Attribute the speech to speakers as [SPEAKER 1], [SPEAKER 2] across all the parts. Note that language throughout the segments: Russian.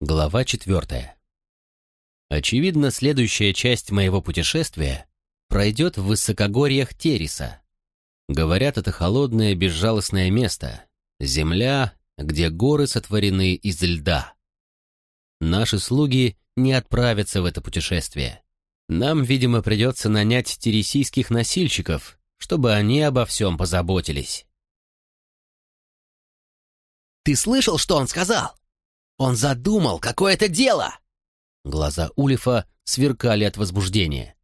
[SPEAKER 1] Глава четвертая. Очевидно, следующая часть моего путешествия пройдет в высокогорьях Тереса. Говорят, это холодное безжалостное место, земля, где горы сотворены из льда. Наши слуги не отправятся в это путешествие. Нам, видимо, придется нанять тересийских носильщиков, чтобы они обо всем позаботились.
[SPEAKER 2] «Ты слышал, что он сказал?» Он задумал какое-то дело!»
[SPEAKER 1] Глаза Улифа сверкали от возбуждения.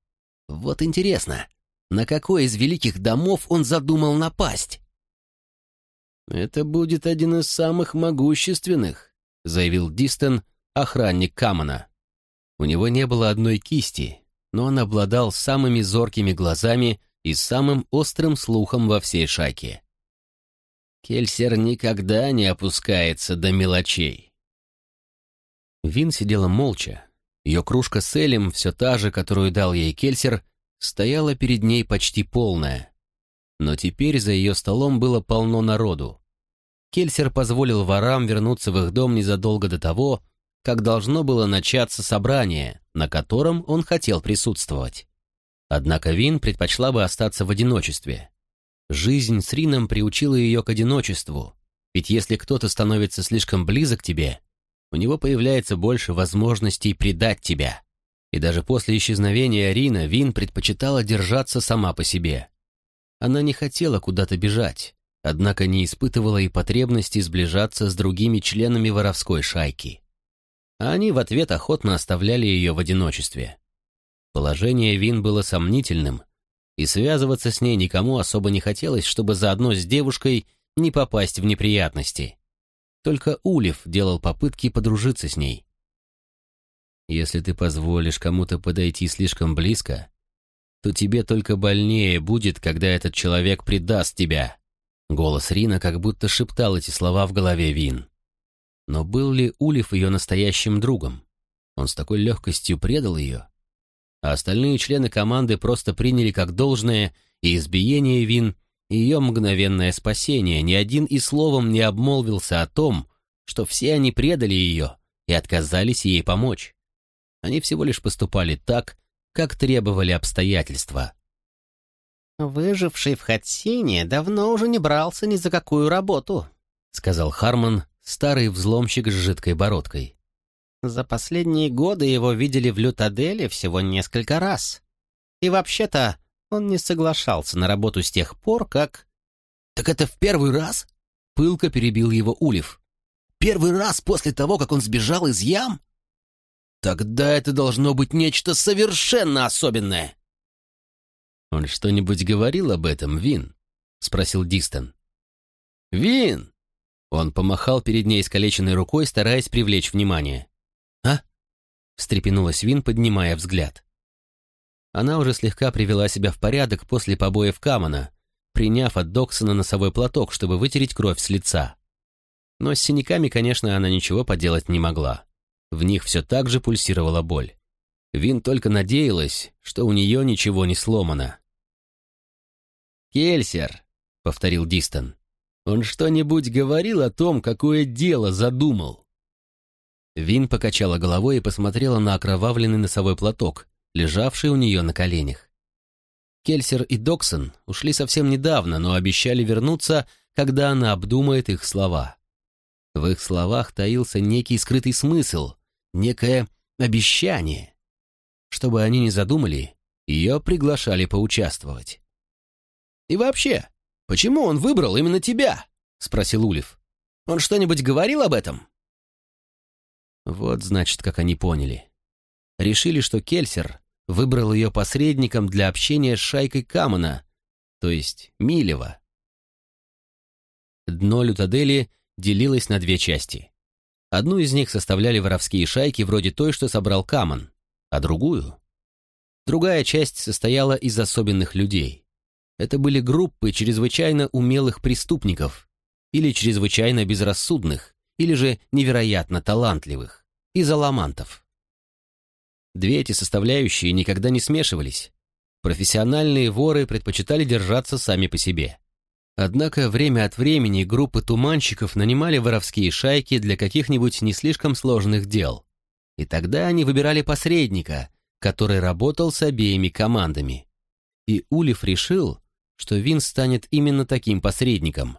[SPEAKER 1] «Вот интересно, на какой из великих домов он задумал напасть?» «Это будет один из самых могущественных», — заявил Дистон, охранник Камана. У него не было одной кисти, но он обладал самыми зоркими глазами и самым острым слухом во всей шайке. Кельсер никогда не опускается до мелочей. Вин сидела молча. Ее кружка с Элем, все та же, которую дал ей Кельсер, стояла перед ней почти полная. Но теперь за ее столом было полно народу. Кельсер позволил ворам вернуться в их дом незадолго до того, как должно было начаться собрание, на котором он хотел присутствовать. Однако Вин предпочла бы остаться в одиночестве. Жизнь с Рином приучила ее к одиночеству, ведь если кто-то становится слишком близок к тебе, у него появляется больше возможностей предать тебя. И даже после исчезновения Рина Вин предпочитала держаться сама по себе. Она не хотела куда-то бежать, однако не испытывала и потребности сближаться с другими членами воровской шайки. А они в ответ охотно оставляли ее в одиночестве. Положение Вин было сомнительным, и связываться с ней никому особо не хотелось, чтобы заодно с девушкой не попасть в неприятности. Только Улев делал попытки подружиться с ней. Если ты позволишь кому-то подойти слишком близко, то тебе только больнее будет, когда этот человек предаст тебя. Голос Рина как будто шептал эти слова в голове Вин. Но был ли Улев ее настоящим другом? Он с такой легкостью предал ее. А остальные члены команды просто приняли как должное и избиение Вин, ее мгновенное спасение, ни один и словом не обмолвился о том, что все они предали ее и отказались ей помочь. Они всего лишь поступали так, как требовали обстоятельства.
[SPEAKER 2] «Выживший в Хатсине давно уже не брался ни за какую работу»,
[SPEAKER 1] сказал Харман, старый взломщик с жидкой бородкой.
[SPEAKER 2] «За последние годы его видели в Лютаделе всего несколько раз. И вообще-то он не соглашался на работу с тех пор, как...»
[SPEAKER 1] «Так это в первый раз?» — пылко перебил его Улев. «Первый раз после того, как он сбежал из ям?» «Тогда это должно быть нечто совершенно особенное!» «Он что-нибудь говорил об этом, Вин?» — спросил Дистон. «Вин!» Он помахал перед ней искалеченной рукой, стараясь привлечь внимание. «А?» — встрепенулась Вин, поднимая взгляд. Она уже слегка привела себя в порядок после побоев Камана, приняв от Доксона носовой платок, чтобы вытереть кровь с лица. Но с синяками, конечно, она ничего поделать не могла. В них все так же пульсировала боль. Вин только надеялась, что у нее ничего не сломано. «Кельсер», — повторил Дистон, — «он что-нибудь говорил о том, какое дело задумал?» Вин покачала головой и посмотрела на окровавленный носовой платок, лежавший у нее на коленях. Кельсер и Доксон ушли совсем недавно, но обещали вернуться, когда она обдумает их слова. В их словах таился некий скрытый смысл, некое обещание. Чтобы они не задумали, ее приглашали поучаствовать. «И вообще, почему он выбрал именно тебя?» — спросил Улев. «Он что-нибудь говорил об этом?» Вот, значит, как они поняли. Решили, что Кельсер выбрал ее посредником для общения с шайкой Камана, то есть Милева. Дно Лютадели делилось на две части. Одну из них составляли воровские шайки вроде той, что собрал Каман, а другую... Другая часть состояла из особенных людей. Это были группы чрезвычайно умелых преступников, или чрезвычайно безрассудных, или же невероятно талантливых, из аламантов. Две эти составляющие никогда не смешивались. Профессиональные воры предпочитали держаться сами по себе. Однако время от времени группы туманщиков нанимали воровские шайки для каких-нибудь не слишком сложных дел. И тогда они выбирали посредника, который работал с обеими командами. И Улиф решил, что Вин станет именно таким посредником.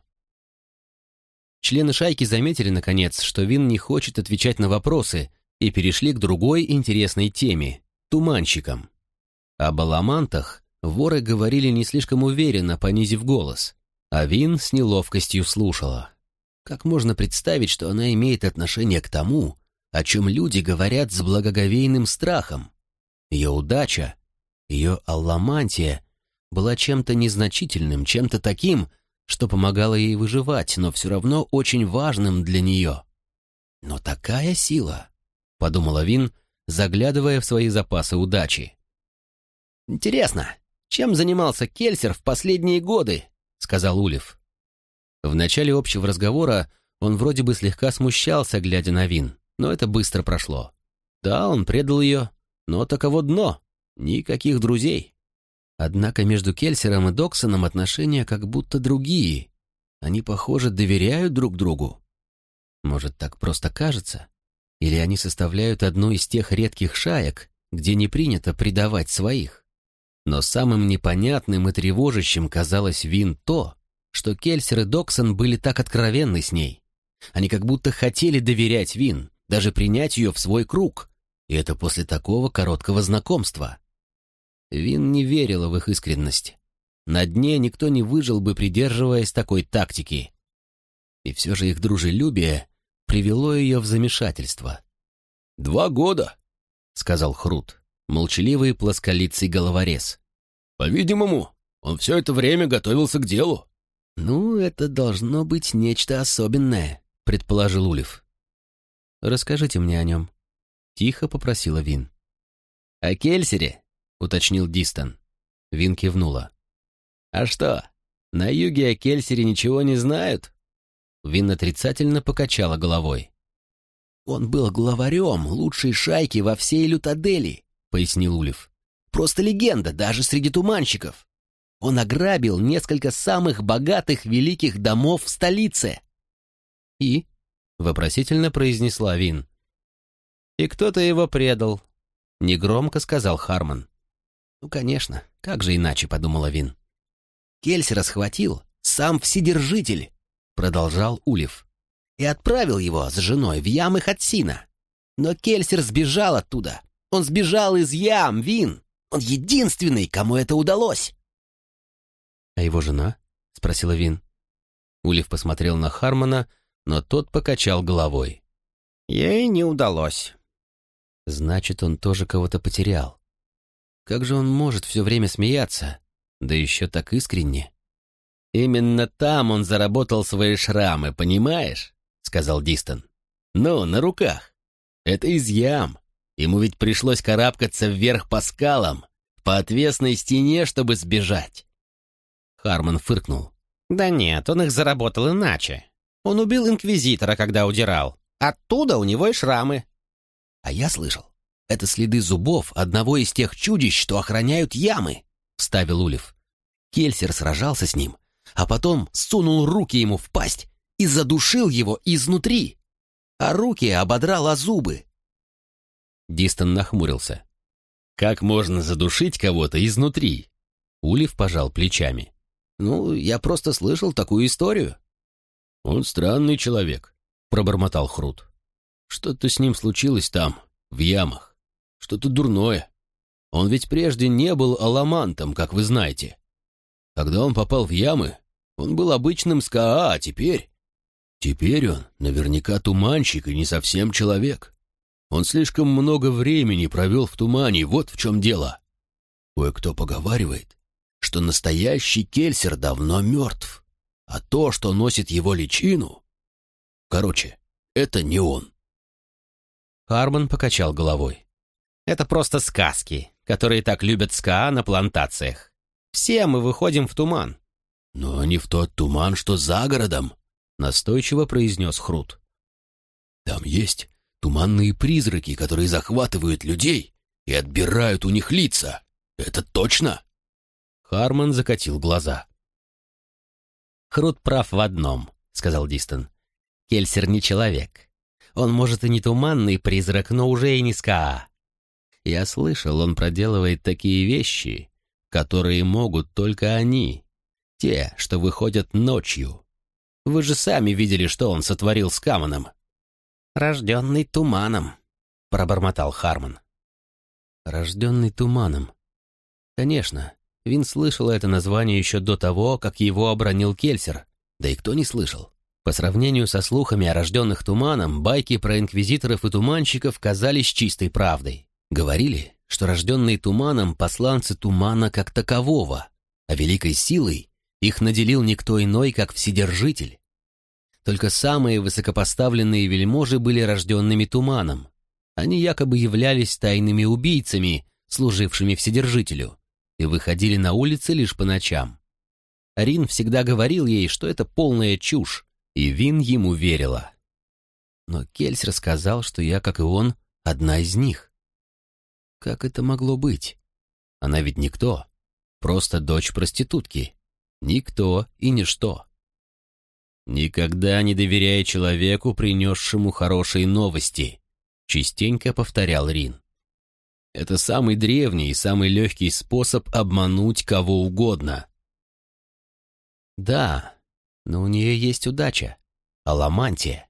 [SPEAKER 1] Члены шайки заметили, наконец, что Вин не хочет отвечать на вопросы и перешли к другой интересной теме – туманщикам. Об аламантах воры говорили не слишком уверенно, понизив голос, а Вин с неловкостью слушала. Как можно представить, что она имеет отношение к тому, о чем люди говорят с благоговейным страхом? Ее удача, ее алламантия была чем-то незначительным, чем-то таким, что помогало ей выживать, но все равно очень важным для нее. «Но такая сила», — подумала Вин, заглядывая в свои запасы удачи. «Интересно, чем занимался Кельсер в последние годы?» — сказал Улев. В начале общего разговора он вроде бы слегка смущался, глядя на Вин, но это быстро прошло. Да, он предал ее, но таково дно, никаких друзей. Однако между Кельсером и Доксоном отношения как будто другие. Они, похоже, доверяют друг другу. Может, так просто кажется? Или они составляют одну из тех редких шаек, где не принято предавать своих? Но самым непонятным и тревожащим казалось Вин то, что Кельсер и Доксон были так откровенны с ней. Они как будто хотели доверять Вин, даже принять ее в свой круг. И это после такого короткого знакомства. Вин не верила в их искренность. На дне никто не выжил бы, придерживаясь такой тактики. И все же их дружелюбие привело ее в замешательство.
[SPEAKER 3] «Два года», —
[SPEAKER 1] сказал Хрут молчаливый плосколицый головорез.
[SPEAKER 3] «По-видимому, он все это время готовился к делу».
[SPEAKER 1] «Ну, это должно быть нечто особенное», — предположил Улев. «Расскажите мне о нем», — тихо попросила Вин. «О Кельсере?» — уточнил Дистон. Вин кивнула. «А что, на юге о Кельсере ничего не знают?» Вин отрицательно покачала головой. «Он был главарем лучшей шайки во всей Лютадели пояснил Улев. «Просто легенда, даже среди туманщиков. Он ограбил несколько самых богатых великих домов в столице». «И?» — вопросительно произнесла Вин. «И кто-то его предал», — негромко сказал Харман. «Ну, конечно, как же иначе», — подумала Вин. «Кельсера схватил сам Вседержитель», — продолжал Улев, «и отправил его с женой в ямы Хатсина. Но Кельсер сбежал оттуда, он сбежал из ям, Вин. Он единственный, кому это удалось. «А его жена?» — спросила Вин. Улив посмотрел на Хармона, но тот покачал головой.
[SPEAKER 2] «Ей не удалось».
[SPEAKER 1] «Значит, он тоже кого-то потерял. Как же он может все время смеяться? Да еще так искренне». «Именно там он заработал свои шрамы, понимаешь?» — сказал Дистон. «Ну, на руках. Это из ям. Ему ведь пришлось карабкаться вверх по скалам, по отвесной стене, чтобы сбежать. Харман фыркнул.
[SPEAKER 2] «Да нет, он их заработал иначе. Он убил инквизитора, когда удирал. Оттуда у него и шрамы».
[SPEAKER 1] «А я слышал, это следы зубов одного из тех чудищ, что охраняют ямы», — вставил Улев. Кельсер сражался с ним, а потом сунул руки ему в пасть и задушил его изнутри. А руки ободрал о зубы, Дистон нахмурился. «Как можно задушить кого-то изнутри?» Улив пожал плечами. «Ну, я просто слышал такую историю».
[SPEAKER 3] «Он странный человек», — пробормотал Хрут. «Что-то с ним случилось там, в ямах. Что-то дурное. Он ведь прежде не был аламантом, как вы знаете. Когда он попал в ямы, он был обычным СКА, а теперь... Теперь он наверняка туманщик и не совсем человек. Он слишком много времени провел в тумане, вот в чем дело. Кое-кто поговаривает, что настоящий Кельсер давно мертв, а то, что носит его личину... Короче, это не он.
[SPEAKER 1] Харман покачал головой. Это просто сказки, которые так любят СКА на плантациях. Все мы выходим в туман.
[SPEAKER 3] Но не в тот туман, что за городом, настойчиво произнес Хрут. Там есть Туманные призраки, которые захватывают людей и отбирают у них лица. Это точно?»
[SPEAKER 1] Харман закатил глаза.
[SPEAKER 2] Хрут прав в одном», — сказал Дистон. «Кельсер не человек. Он, может, и не туманный призрак, но уже и не СКА. Я слышал, он проделывает такие вещи, которые могут только они, те, что выходят ночью. Вы же сами видели, что он сотворил с Камоном». «Рожденный туманом», — пробормотал Хармон.
[SPEAKER 1] «Рожденный туманом». Конечно, Вин слышал это название еще до того, как его обронил Кельсер. Да и кто не слышал? По сравнению со слухами о рожденных туманом, байки про инквизиторов и туманщиков казались чистой правдой. Говорили, что рожденные туманом посланцы тумана как такового, а великой силой их наделил никто иной, как Вседержитель. Только самые высокопоставленные вельможи были рожденными туманом. Они якобы являлись тайными убийцами, служившими Вседержителю, и выходили на улицы лишь по ночам. Рин всегда говорил ей, что это полная чушь, и Вин ему верила. Но Кельс рассказал, что я, как и он, одна из них. Как это могло быть? Она ведь никто, просто дочь проститутки. Никто и ничто. «Никогда не доверяй человеку, принесшему хорошие новости», — частенько повторял Рин. Это самый древний и самый легкий способ обмануть кого угодно. Да, но у нее есть удача. Аламантия.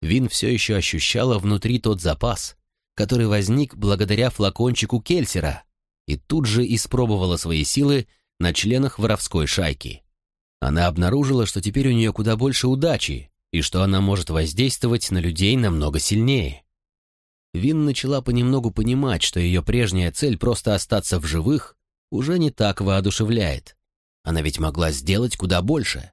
[SPEAKER 1] Вин все еще ощущала внутри тот запас, который возник благодаря флакончику Кельсера, и тут же испробовала свои силы на членах воровской шайки. Она обнаружила, что теперь у нее куда больше удачи, и что она может воздействовать на людей намного сильнее. Вин начала понемногу понимать, что ее прежняя цель просто остаться в живых уже не так воодушевляет. Она ведь могла сделать куда больше.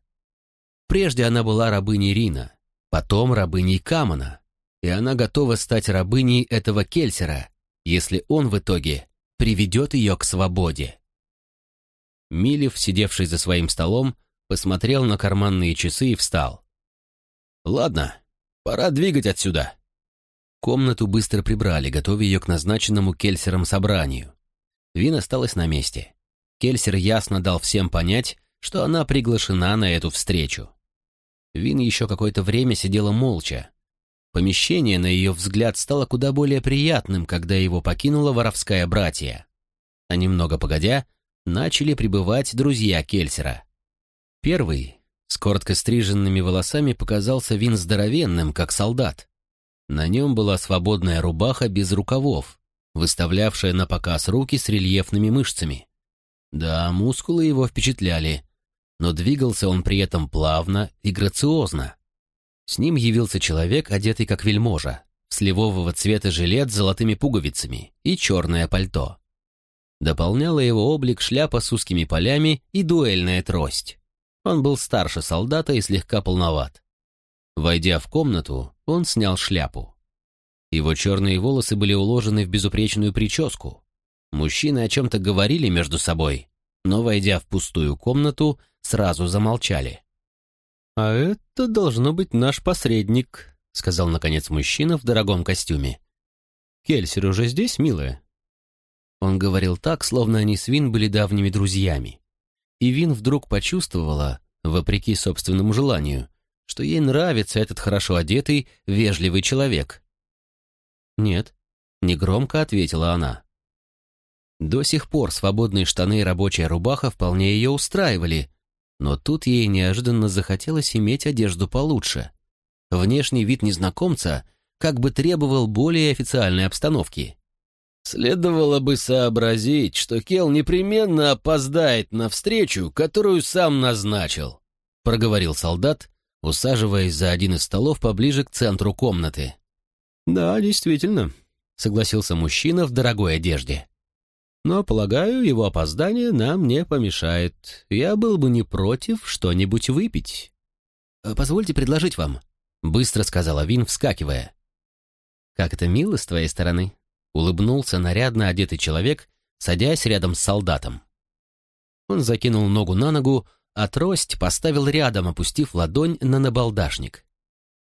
[SPEAKER 1] Прежде она была рабыней Рина, потом рабыней Камана, и она готова стать рабыней этого Кельсера, если он в итоге приведет ее к свободе. Милев, сидевший за своим столом, посмотрел на карманные часы и встал. «Ладно, пора двигать отсюда». Комнату быстро прибрали, готовя ее к назначенному Кельсером собранию. Вин осталась на месте. Кельсер ясно дал всем понять, что она приглашена на эту встречу. Вин еще какое-то время сидела молча. Помещение, на ее взгляд, стало куда более приятным, когда его покинула воровская братья. А немного погодя, начали прибывать друзья Кельсера. Первый, с коротко стриженными волосами, показался Вин здоровенным, как солдат. На нем была свободная рубаха без рукавов, выставлявшая на показ руки с рельефными мышцами. Да, мускулы его впечатляли, но двигался он при этом плавно и грациозно. С ним явился человек, одетый как вельможа, в сливового цвета жилет с золотыми пуговицами и черное пальто. Дополняла его облик шляпа с узкими полями и дуэльная трость. Он был старше солдата и слегка полноват. Войдя в комнату, он снял шляпу. Его черные волосы были уложены в безупречную прическу. Мужчины о чем-то говорили между собой, но, войдя в пустую комнату, сразу замолчали. «А это должно быть наш посредник», — сказал, наконец, мужчина в дорогом костюме. «Кельсер уже здесь, милая?» Он говорил так, словно они с Вин были давними друзьями. И Вин вдруг почувствовала, вопреки собственному желанию, что ей нравится этот хорошо одетый, вежливый человек. «Нет», — негромко ответила она. До сих пор свободные штаны и рабочая рубаха вполне ее устраивали, но тут ей неожиданно захотелось иметь одежду получше. Внешний вид незнакомца как бы требовал более официальной обстановки. Следовало бы сообразить, что Кел непременно опоздает на встречу, которую сам назначил, проговорил солдат, усаживаясь за один из столов поближе к центру комнаты. «Да, действительно», — согласился мужчина в дорогой одежде. «Но, полагаю, его опоздание нам не помешает. Я был бы не против что-нибудь выпить». «Э, «Позвольте предложить вам», — быстро сказала Вин, вскакивая. «Как это мило с твоей стороны», — улыбнулся нарядно одетый человек, садясь рядом с солдатом. Он закинул ногу на ногу, а трость поставил рядом, опустив ладонь на набалдашник.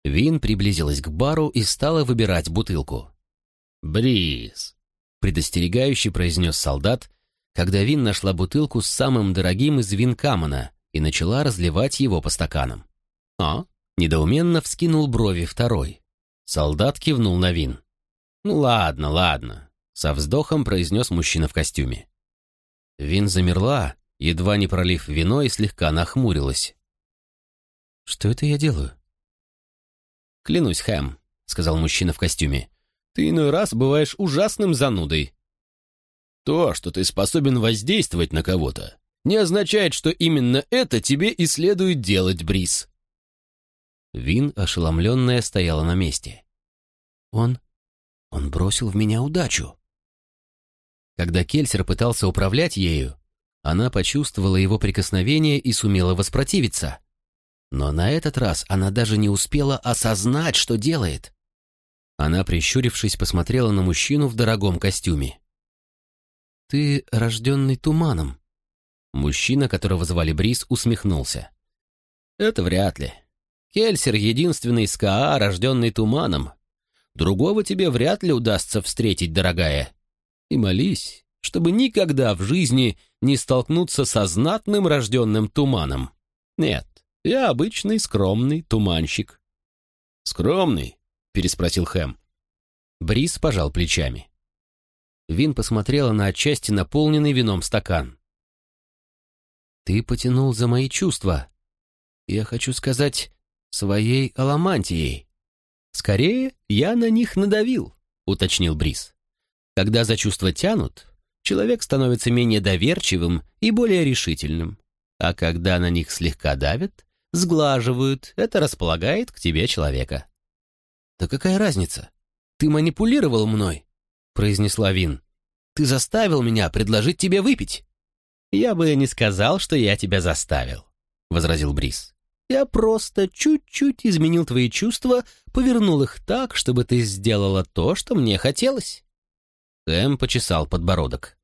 [SPEAKER 1] Вин приблизилась к бару и стала выбирать бутылку. «Бриз», — предостерегающе произнес солдат, когда Вин нашла бутылку с самым дорогим из вин Камана,
[SPEAKER 2] и начала разливать его по стаканам. «А?» — недоуменно вскинул брови второй. Солдат кивнул на вин. «Ну ладно, ладно», — со вздохом произнес мужчина в костюме. Вин замерла, едва не пролив вино и слегка нахмурилась. «Что это я делаю?» «Клянусь, Хэм», — сказал мужчина в костюме, — «ты иной раз бываешь ужасным занудой».
[SPEAKER 3] «То, что ты способен воздействовать на кого-то, не означает, что именно это тебе и следует делать, Брис».
[SPEAKER 2] Вин, ошеломленная, стояла на месте. «Он... он бросил в меня удачу». Когда Кельсер пытался управлять ею, она почувствовала его прикосновение и сумела воспротивиться. Но на этот раз она даже не успела осознать, что делает. Она, прищурившись, посмотрела на мужчину в дорогом костюме. «Ты рожденный туманом». Мужчина, которого звали Брис, усмехнулся. «Это вряд ли. Кельсер — единственный КАА, рожденный туманом. Другого тебе вряд ли удастся встретить, дорогая. И молись, чтобы никогда в жизни не столкнуться со знатным рожденным туманом. Нет, я обычный скромный туманщик».
[SPEAKER 3] «Скромный?» — переспросил Хэм.
[SPEAKER 2] Брис пожал плечами. Вин посмотрела на отчасти наполненный вином стакан. «Ты потянул за мои чувства. Я хочу сказать, своей аламантией. Скорее, я на них надавил», — уточнил Брис. «Когда за чувства тянут, человек становится менее доверчивым и более решительным. А когда на них слегка давят, сглаживают, это располагает к тебе человека. «Да какая разница? Ты манипулировал мной», — произнесла Вин. «Ты заставил меня предложить тебе выпить». «Я бы не сказал, что я тебя заставил», — возразил Брис. «Я просто чуть-чуть изменил твои чувства, повернул их так, чтобы ты сделала то, что мне хотелось». Эм почесал подбородок.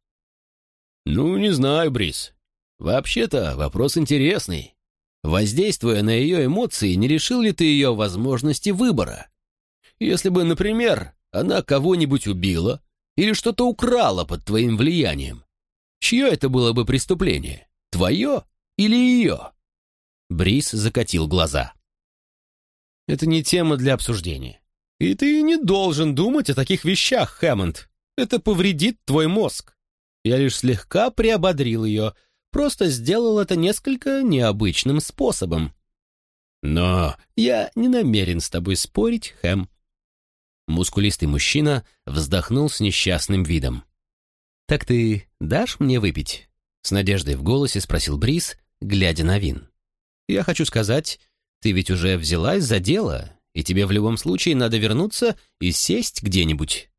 [SPEAKER 3] «Ну, не знаю, Брис. Вообще-то вопрос интересный. Воздействуя на ее эмоции, не решил ли ты ее возможности выбора? Если бы, например, она кого-нибудь убила или что-то украла под твоим влиянием, чье это было бы преступление? Твое или ее?»
[SPEAKER 2] Брис закатил глаза.
[SPEAKER 3] «Это не тема для обсуждения. И ты не должен думать о таких вещах, Хэммонд. Это повредит твой мозг. Я лишь слегка приободрил ее, просто сделал это несколько необычным способом. Но я не намерен с тобой спорить, Хэм.
[SPEAKER 2] Мускулистый мужчина вздохнул с несчастным видом. «Так ты дашь мне выпить?» С надеждой в голосе спросил Брис, глядя на Вин. «Я хочу сказать, ты ведь уже взялась за дело, и тебе в любом случае надо вернуться и сесть где-нибудь».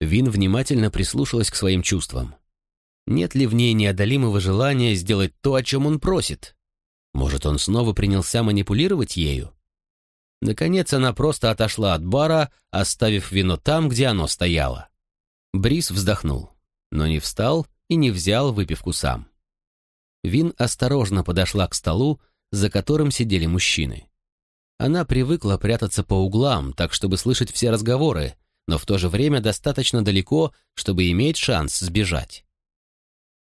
[SPEAKER 2] Вин внимательно прислушалась к своим чувствам. Нет ли в ней неодолимого желания сделать то, о чем он просит? Может, он снова принялся манипулировать ею? Наконец она просто отошла от бара, оставив вино там, где оно стояло. Брис вздохнул, но не встал и не взял выпивку сам. Вин осторожно подошла к столу, за которым сидели мужчины. Она привыкла прятаться по углам, так чтобы слышать все разговоры, но в то же время достаточно далеко, чтобы иметь шанс сбежать.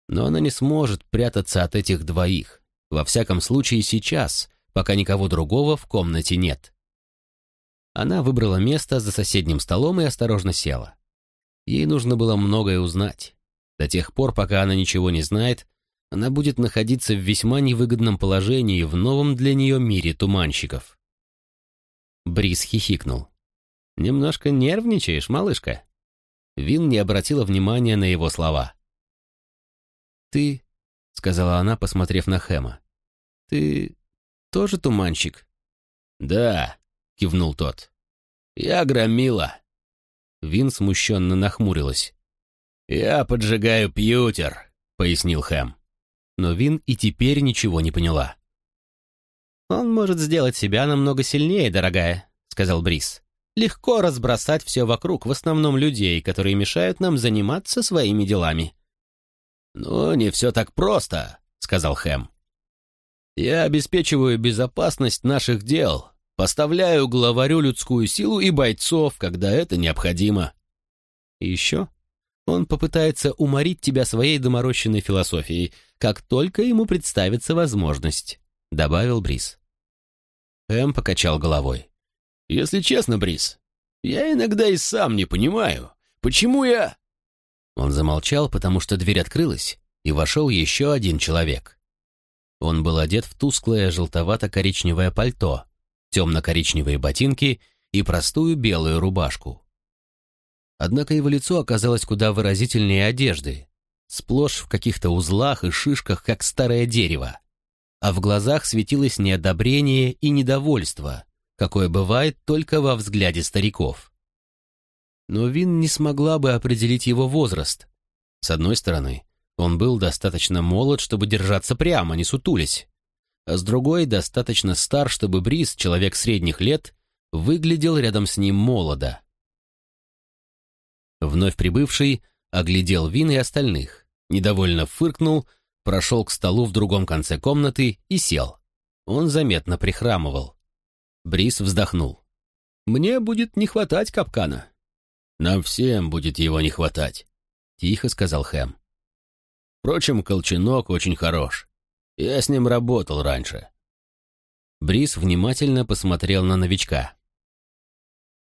[SPEAKER 2] Но она не сможет прятаться от этих двоих, во всяком случае сейчас, пока никого другого в комнате нет. Она выбрала место за соседним столом и осторожно села. Ей нужно было многое узнать. До тех пор, пока она ничего не знает, она будет находиться в весьма невыгодном положении в новом для нее мире туманщиков. Брис хихикнул. «Немножко нервничаешь, малышка?» Вин не обратила внимания на его слова. «Ты...» — сказала она, посмотрев на Хэма. «Ты тоже туманщик?»
[SPEAKER 3] «Да», — кивнул тот. «Я громила».
[SPEAKER 2] Вин смущенно нахмурилась.
[SPEAKER 3] «Я поджигаю пьютер», — пояснил Хэм.
[SPEAKER 2] Но Вин и теперь ничего не поняла. «Он может сделать себя намного сильнее, дорогая», — сказал Брис. «Легко разбросать все вокруг, в основном людей, которые мешают нам заниматься своими делами».
[SPEAKER 3] «Но не все так просто», — сказал Хэм. «Я обеспечиваю безопасность наших дел, поставляю главарю людскую силу и бойцов, когда это необходимо».
[SPEAKER 2] «И еще Он попытается уморить тебя своей доморощенной философией, как только ему представится возможность», — добавил Брис. Эм покачал головой.
[SPEAKER 3] «Если честно, Брис, я иногда и сам не понимаю, почему я...»
[SPEAKER 2] Он замолчал, потому что дверь открылась, и вошел еще один человек. Он был одет в тусклое желтовато-коричневое пальто, темно-коричневые ботинки и простую белую рубашку. Однако его лицо оказалось куда выразительнее одежды, сплошь в каких-то узлах и шишках, как старое дерево. А в глазах светилось неодобрение и недовольство, какое бывает только во взгляде стариков. Но Вин не смогла бы определить его возраст. С одной стороны, он был достаточно молод, чтобы держаться прямо, не сутулись. А с другой, достаточно стар, чтобы Бриз, человек средних лет, выглядел рядом с ним молодо. Вновь прибывший оглядел Вин и остальных, недовольно фыркнул, прошел к столу в другом конце комнаты и сел. Он заметно прихрамывал. Брис вздохнул. «Мне будет не хватать капкана».
[SPEAKER 3] «Нам всем будет его не хватать», — тихо сказал Хэм. «Впрочем, Колченок очень хорош. Я с ним работал раньше».
[SPEAKER 2] Брис внимательно посмотрел на новичка.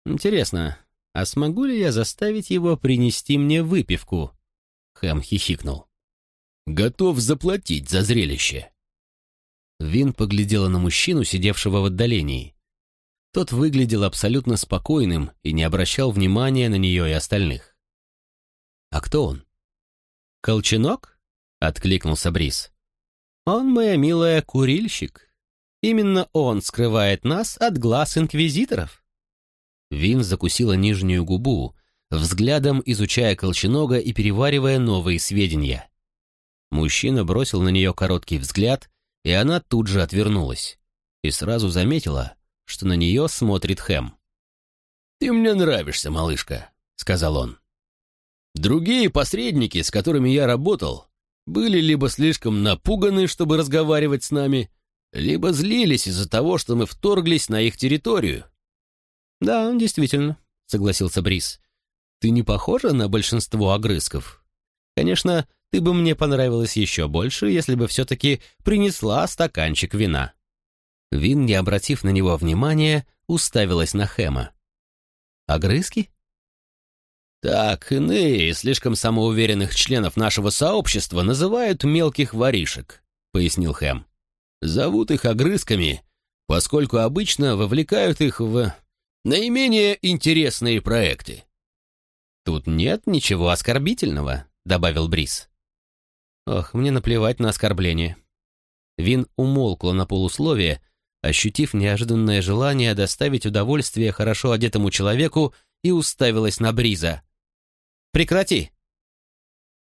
[SPEAKER 2] «Интересно, «А смогу ли я заставить его принести мне выпивку?» Хэм хихикнул.
[SPEAKER 3] «Готов заплатить за зрелище».
[SPEAKER 2] Вин поглядела на мужчину, сидевшего в отдалении. Тот выглядел абсолютно спокойным и не обращал внимания на нее и остальных. «А кто он?» «Колченок?» — откликнулся Брис. «Он, моя милая, курильщик. Именно он скрывает нас от глаз инквизиторов». Вин закусила нижнюю губу, взглядом изучая колченога и переваривая новые сведения. Мужчина бросил на нее короткий взгляд, и она тут же отвернулась. И сразу заметила, что на нее смотрит Хэм.
[SPEAKER 3] «Ты мне нравишься, малышка», — сказал он. «Другие посредники, с которыми я работал, были либо слишком напуганы, чтобы разговаривать с нами, либо злились из-за того, что мы вторглись на их территорию.
[SPEAKER 2] «Да, действительно», — согласился Брис. «Ты не похожа на большинство огрызков. Конечно, ты бы мне понравилась еще больше, если бы все-таки принесла стаканчик вина». Вин, не обратив на него внимания, уставилась на Хэма. «Огрызки?»
[SPEAKER 3] «Так, иные, слишком самоуверенных членов нашего сообщества называют мелких воришек», — пояснил Хэм. «Зовут их огрызками, поскольку обычно вовлекают их в наименее интересные проекты.
[SPEAKER 2] «Тут нет ничего оскорбительного», — добавил Брис. «Ох, мне наплевать на оскорбление». Вин умолкла на полусловие, ощутив неожиданное желание доставить удовольствие хорошо одетому человеку и уставилась на Бриза. «Прекрати!»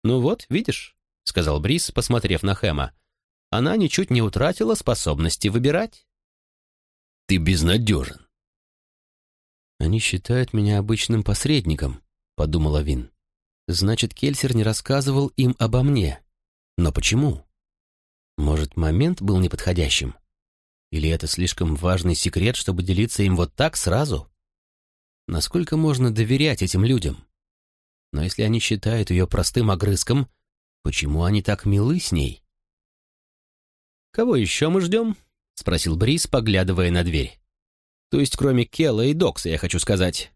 [SPEAKER 2] «Ну вот, видишь», — сказал Бриз, посмотрев на Хэма, «она ничуть не утратила способности выбирать».
[SPEAKER 3] «Ты безнадежен»,
[SPEAKER 2] «Они считают меня обычным посредником», — подумала Вин. «Значит, Кельсер не рассказывал им обо мне. Но почему? Может, момент был неподходящим? Или это слишком важный секрет, чтобы делиться им вот так сразу? Насколько можно доверять этим людям? Но если они считают ее простым огрызком, почему они так милы с ней?» «Кого еще мы ждем?» — спросил Брис, поглядывая на дверь. То есть кроме Келла и Докса, я хочу сказать».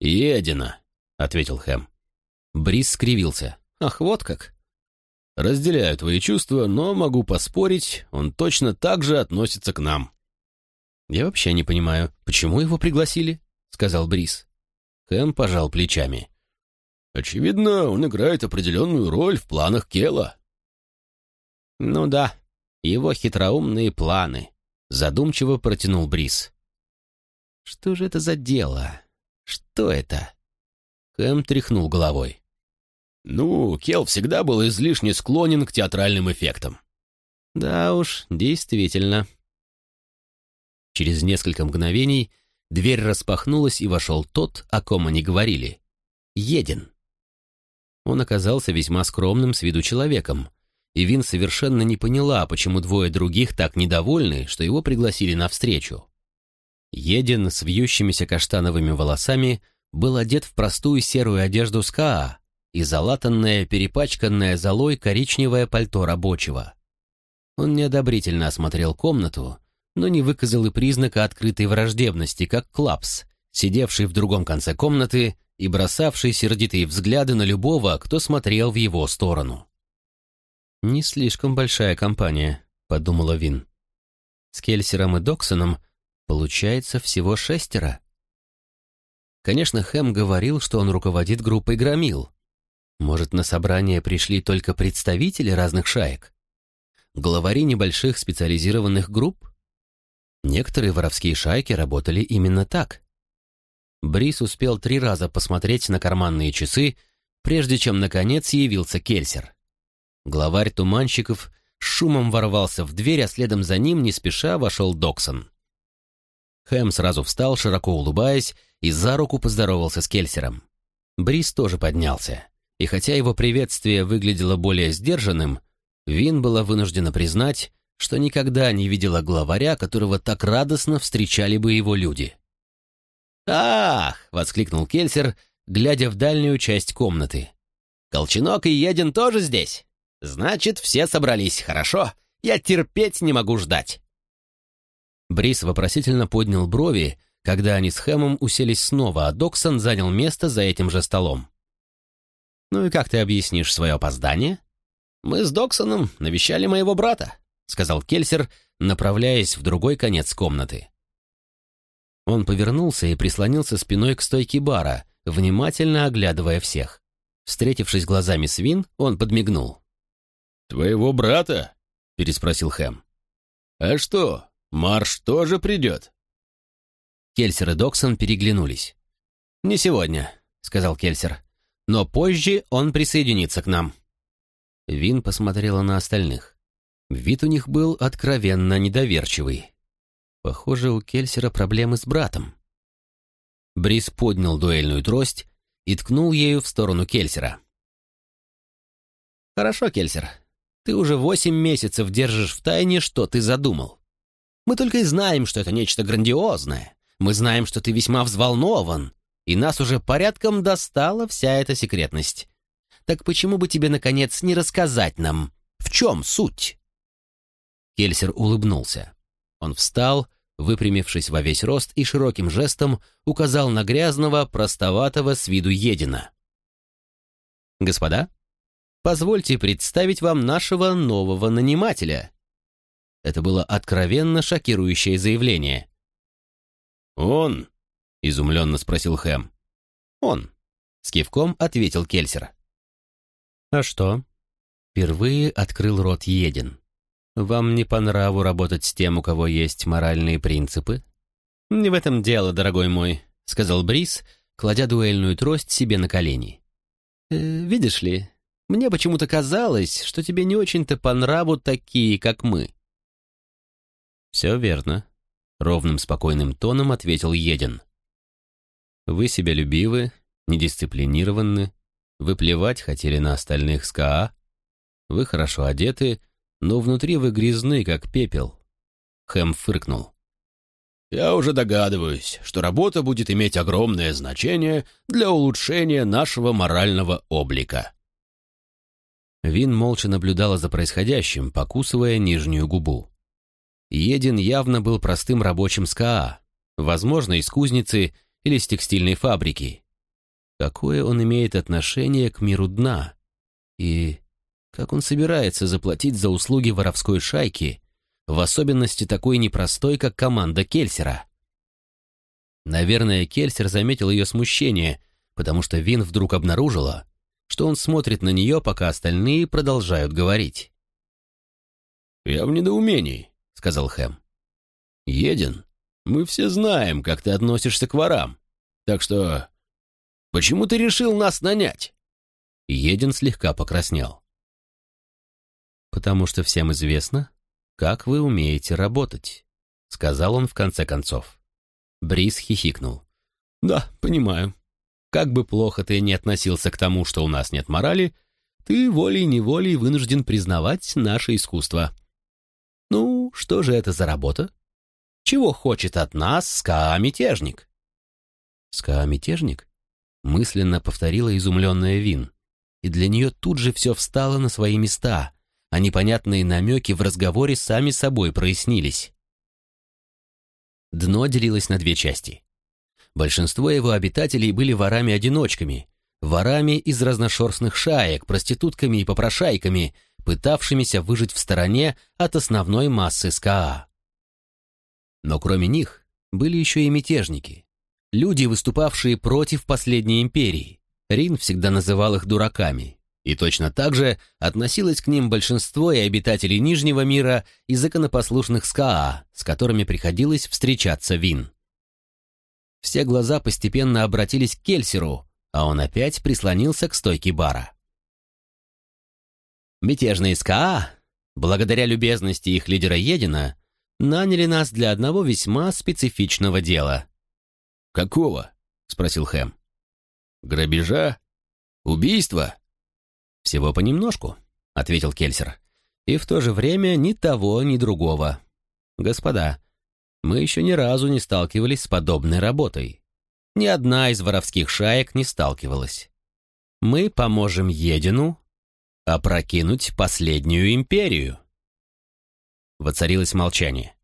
[SPEAKER 3] «Едина», — ответил Хэм.
[SPEAKER 2] Брис скривился. «Ах, вот как».
[SPEAKER 3] «Разделяю твои чувства, но могу поспорить, он точно так же относится к нам».
[SPEAKER 2] «Я вообще не понимаю, почему его пригласили?» — сказал Брис. Хэм пожал плечами.
[SPEAKER 3] «Очевидно, он играет определенную роль в планах Кела».
[SPEAKER 2] «Ну да, его хитроумные планы», — задумчиво протянул Брис. Что же это за дело? Что это? Хэм тряхнул головой.
[SPEAKER 3] Ну, Кел всегда был излишне склонен к театральным эффектам.
[SPEAKER 2] Да уж, действительно. Через несколько мгновений дверь распахнулась, и вошел тот, о ком они говорили. Един. Он оказался весьма скромным с виду человеком, и Вин совершенно не поняла, почему двое других так недовольны, что его пригласили на встречу. Един с вьющимися каштановыми волосами был одет в простую серую одежду СКА, и залатанное, перепачканное золой коричневое пальто рабочего. Он неодобрительно осмотрел комнату, но не выказал и признака открытой враждебности, как Клапс, сидевший в другом конце комнаты и бросавший сердитые взгляды на любого, кто смотрел в его сторону. «Не слишком большая компания», — подумала Вин. «С Кельсером и Доксоном получается всего шестеро». Конечно, Хэм говорил, что он руководит группой «Громил». Может, на собрание пришли только представители разных шаек? Главари небольших специализированных групп? Некоторые воровские шайки работали именно так. Брис успел три раза посмотреть на карманные часы, прежде чем, наконец, явился Кельсер. Главарь туманщиков шумом ворвался в дверь, а следом за ним не спеша вошел Доксон. Хэм сразу встал, широко улыбаясь, и за руку поздоровался с Кельсером. Брис тоже поднялся, и хотя его приветствие выглядело более сдержанным, Вин была вынуждена признать, что никогда не видела главаря, которого так радостно встречали бы его люди. «Ах!» — воскликнул Кельсер, глядя в дальнюю часть комнаты. «Колченок и Един тоже здесь? Значит, все собрались, хорошо? Я терпеть не могу ждать!» Брис вопросительно поднял брови, когда они с Хэмом уселись снова, а Доксон занял место за этим же столом. «Ну и как ты объяснишь свое опоздание?» «Мы с Доксоном навещали моего брата», — сказал Кельсер, направляясь в другой конец комнаты. Он повернулся и прислонился спиной к стойке бара, внимательно оглядывая всех. Встретившись глазами с Вин, он подмигнул.
[SPEAKER 3] «Твоего брата?» — переспросил Хэм. «А что, Марш тоже придет?»
[SPEAKER 2] Кельсер и Доксон переглянулись. «Не сегодня», — сказал Кельсер. «Но позже он присоединится к нам». Вин посмотрела на остальных. Вид у них был откровенно недоверчивый. Похоже, у Кельсера проблемы с братом. Брис поднял дуэльную трость и ткнул ею в сторону Кельсера. «Хорошо, Кельсер. Ты уже восемь месяцев держишь в тайне, что ты задумал. Мы только и знаем, что это нечто грандиозное. Мы знаем, что ты весьма взволнован, и нас уже порядком достала вся эта секретность. Так почему бы тебе, наконец, не рассказать нам, в чем суть?» Кельсер улыбнулся. Он встал, выпрямившись во весь рост и широким жестом указал на грязного, простоватого с виду Едина. «Господа, позвольте представить вам нашего нового нанимателя». Это было откровенно шокирующее заявление.
[SPEAKER 3] «Он?» — изумленно спросил Хэм.
[SPEAKER 2] «Он», — с кивком ответил Кельсер. «А что?» — впервые открыл рот Един. «Вам не по нраву работать с тем, у кого есть моральные принципы?» «Не в этом дело, дорогой мой», — сказал Брис, кладя дуэльную трость себе на колени. «Э, «Видишь ли, мне почему-то казалось, что тебе не очень-то по нраву такие, как мы». «Все верно», ровным спокойным тоном ответил Един. Вы себялюбивы, недисциплинированы, вы плевать хотели на остальных СКА, вы хорошо одеты, но внутри вы грязны, как пепел. Хэм фыркнул.
[SPEAKER 3] Я уже догадываюсь, что работа будет иметь огромное значение для улучшения нашего морального облика.
[SPEAKER 2] Вин молча наблюдала за происходящим, покусывая нижнюю губу. Един явно был простым рабочим СКА, возможно, из кузницы или с текстильной фабрики. Какое он имеет отношение к миру дна? И как он собирается заплатить за услуги воровской шайки, в особенности такой непростой, как команда Кельсера? Наверное, Кельсер заметил ее смущение, потому что Вин вдруг обнаружила, что он смотрит на нее, пока остальные продолжают говорить.
[SPEAKER 3] «Я в недоумении сказал Хэм. «Един, мы все знаем, как ты относишься к ворам. Так что... Почему ты решил нас нанять?»
[SPEAKER 2] Един слегка покраснел. «Потому что всем известно, как вы умеете работать», — сказал он в конце концов. Брис хихикнул. «Да, понимаю. Как бы плохо ты ни относился к тому, что у нас нет морали, ты волей-неволей вынужден признавать наше искусство. Ну, что же это за работа? Чего хочет от нас СКА-мятежник? СКА-мятежник? Мысленно повторила изумленная Вин. и для нее тут же все встало на свои места, а непонятные намеки в разговоре сами собой прояснились. Дно делилось на две части. Большинство его обитателей были ворами-одиночками, ворами из разношерстных шаек, проститутками и попрошайками, пытавшимися выжить в стороне от основной массы СКА. Но кроме них были еще и мятежники, люди, выступавшие против последней империи. Рин всегда называл их дураками, и точно так же относилось к ним большинство и обитателей Нижнего мира и законопослушных СКА, с которыми приходилось встречаться Вин. Все глаза постепенно обратились к Кельсеру, а он опять прислонился к стойке бара. Мятежные СКА, благодаря любезности их лидера Едина, наняли нас для одного весьма специфичного дела.
[SPEAKER 3] «Какого?» — спросил Хэм. «Грабежа? Убийства?»
[SPEAKER 2] «Всего понемножку», — ответил Кельсер. «И в то же время ни того, ни другого. Господа, мы еще ни разу не сталкивались с подобной работой. Ни одна из воровских шаек не сталкивалась. Мы поможем Едину опрокинуть последнюю империю». Воцарилось молчание.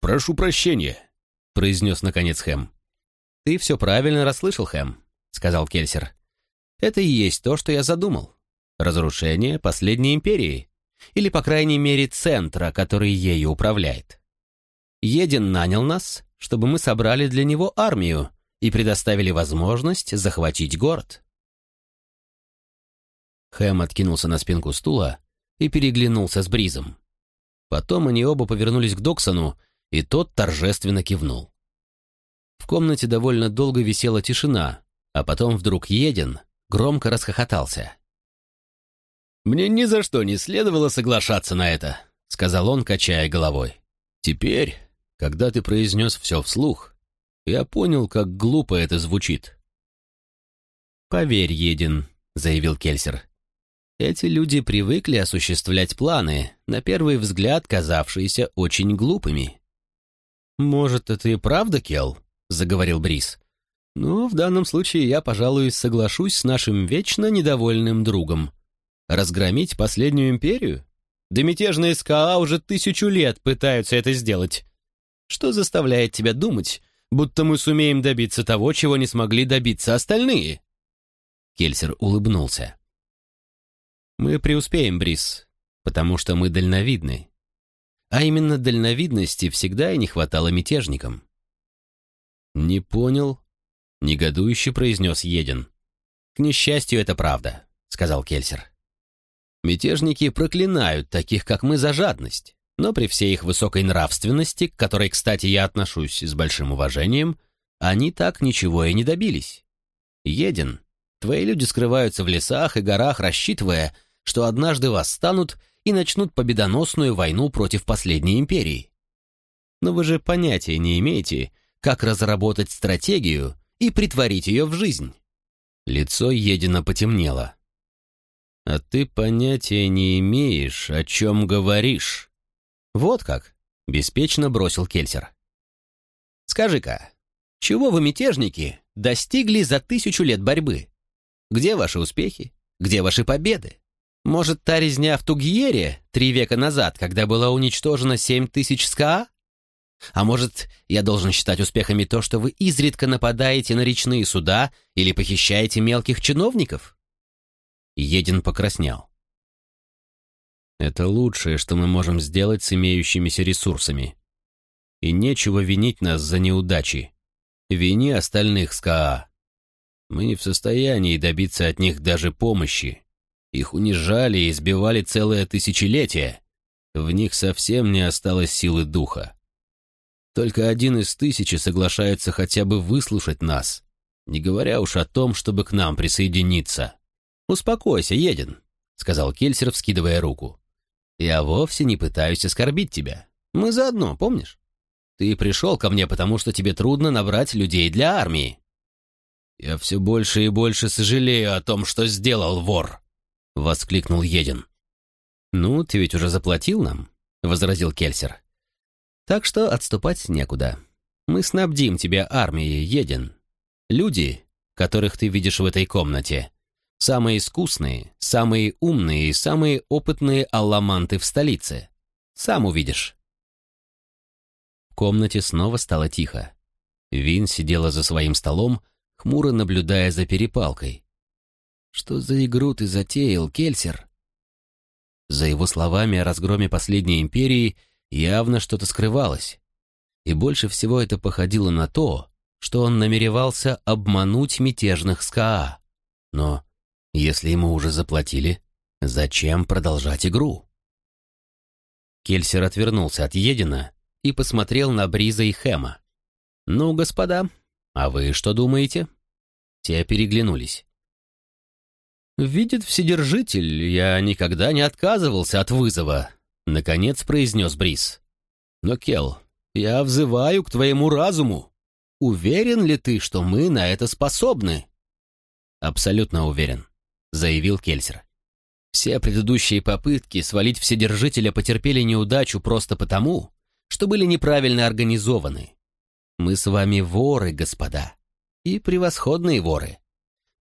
[SPEAKER 3] «Прошу прощения», — произнес наконец Хэм.
[SPEAKER 2] «Ты все правильно расслышал, Хэм», — сказал Кельсер. «Это и есть то, что я задумал. Разрушение последней империи, или, по крайней мере, центра, который ею управляет. Един нанял нас, чтобы мы собрали для него армию и предоставили возможность захватить город». Хэм откинулся на спинку стула и переглянулся с Бризом. Потом они оба повернулись к Доксону, и тот торжественно кивнул. В комнате довольно долго висела тишина, а потом вдруг Един громко расхохотался.
[SPEAKER 3] «Мне ни за что не следовало соглашаться на это», — сказал он, качая головой. «Теперь, когда ты произнес все вслух, я понял, как глупо это звучит».
[SPEAKER 2] «Поверь, Един», — заявил Кельсер, эти люди привыкли осуществлять планы, на первый взгляд казавшиеся очень глупыми. «Может, это и правда, Келл?» — заговорил Брис. «Но в данном случае я, пожалуй, соглашусь с нашим вечно недовольным другом. Разгромить последнюю империю? Да мятежные СКА уже тысячу лет пытаются это сделать. Что заставляет тебя думать, будто мы сумеем добиться того, чего не смогли добиться остальные?» Кельсер улыбнулся. Мы преуспеем, Брис, потому что мы дальновидны. А именно дальновидности всегда и не хватало мятежникам.
[SPEAKER 3] «Не понял», — негодующе произнес Един.
[SPEAKER 2] «К несчастью, это правда», — сказал Кельсер. «Мятежники проклинают таких, как мы, за жадность, но при всей их высокой нравственности, к которой, кстати, я отношусь с большим уважением, они так ничего и не добились. Един, твои люди скрываются в лесах и горах, рассчитывая, что однажды восстанут и начнут победоносную войну против последней империи. Но вы же понятия не имеете, как разработать стратегию и притворить ее в жизнь. Лицо Едина потемнело.
[SPEAKER 3] «А ты понятия не имеешь, о чем говоришь».
[SPEAKER 2] «Вот как», — беспечно бросил Кельсер. «Скажи-ка, чего вы, мятежники, достигли за тысячу лет борьбы? Где ваши успехи? Где ваши победы? Может, та резня в Тугьере три века назад, когда было уничтожено семь тысяч СКА? А может, я должен считать успехами то, что вы изредка нападаете на речные суда или похищаете мелких чиновников?» Един покраснел.
[SPEAKER 3] «Это лучшее, что мы можем сделать с имеющимися ресурсами. И нечего винить нас за неудачи. Вини остальных СКА. Мы не в состоянии добиться от них даже помощи. Их унижали и избивали целое тысячелетие. В них совсем не осталось силы духа. Только один из тысячи соглашается хотя бы выслушать нас, не говоря уж о том, чтобы к нам присоединиться.
[SPEAKER 2] «Успокойся, Един», — сказал Кельсер, вскидывая руку. «Я вовсе не пытаюсь оскорбить тебя. Мы заодно, помнишь? Ты пришел ко мне, потому что тебе трудно набрать людей для армии».
[SPEAKER 3] «Я все больше и больше сожалею о том, что сделал вор», — воскликнул Един.
[SPEAKER 2] «Ну, ты ведь уже заплатил нам», — возразил Кельсер. «Так что отступать некуда. Мы снабдим тебя армией, Един. Люди, которых ты видишь в этой комнате, Самые искусные, самые умные и самые опытные алламанты в столице. Сам увидишь. В комнате снова стало тихо. Вин сидела за своим столом, хмуро наблюдая за перепалкой. «Что за игру ты затеял, Кельсер?» За его словами о разгроме последней империи явно что-то скрывалось. И больше всего это походило на то, что он намеревался обмануть мятежных СКА. Но если ему уже заплатили, зачем продолжать игру? Кельсер отвернулся от Едина и посмотрел на Бриза и Хэма. «Ну, господа, а вы что думаете?» Те переглянулись. «Видит Вседержитель, я никогда не отказывался от вызова», — наконец произнес Бриз. «Но, Кел, я взываю к твоему разуму. Уверен ли ты, что мы на это способны?» «Абсолютно уверен», — заявил Кельсер. «Все предыдущие попытки свалить Вседержителя потерпели неудачу просто потому, что были неправильно организованы. Мы с вами воры, господа, и превосходные воры.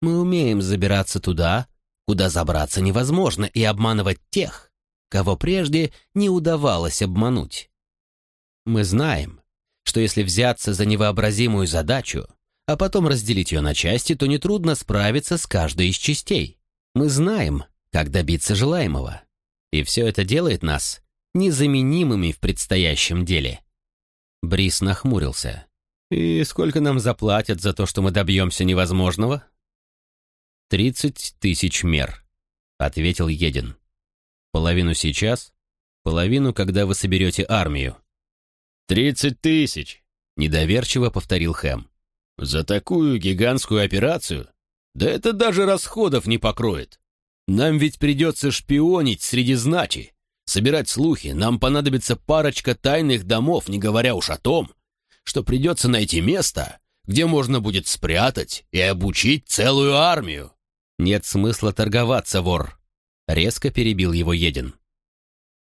[SPEAKER 2] Мы умеем забираться туда, куда забраться невозможно, и обманывать тех, кого прежде не удавалось обмануть. Мы знаем, что если взяться за невообразимую задачу, а потом разделить ее на части, то нетрудно справиться с каждой из частей. Мы знаем, как добиться желаемого. И все это делает нас незаменимыми в предстоящем деле. Брис нахмурился. «И сколько нам заплатят за то, что мы добьемся невозможного?» «Тридцать тысяч мер», — ответил Един. «Половину сейчас, половину, когда вы соберете армию».
[SPEAKER 3] «Тридцать тысяч», —
[SPEAKER 2] недоверчиво повторил Хэм.
[SPEAKER 3] За такую гигантскую операцию? Да это даже расходов не покроет. Нам ведь придется шпионить среди знати, собирать слухи, нам понадобится парочка тайных домов, не говоря уж о том, что придется найти место, где можно будет спрятать и обучить целую армию.
[SPEAKER 2] Нет смысла торговаться, вор. Резко перебил его Един.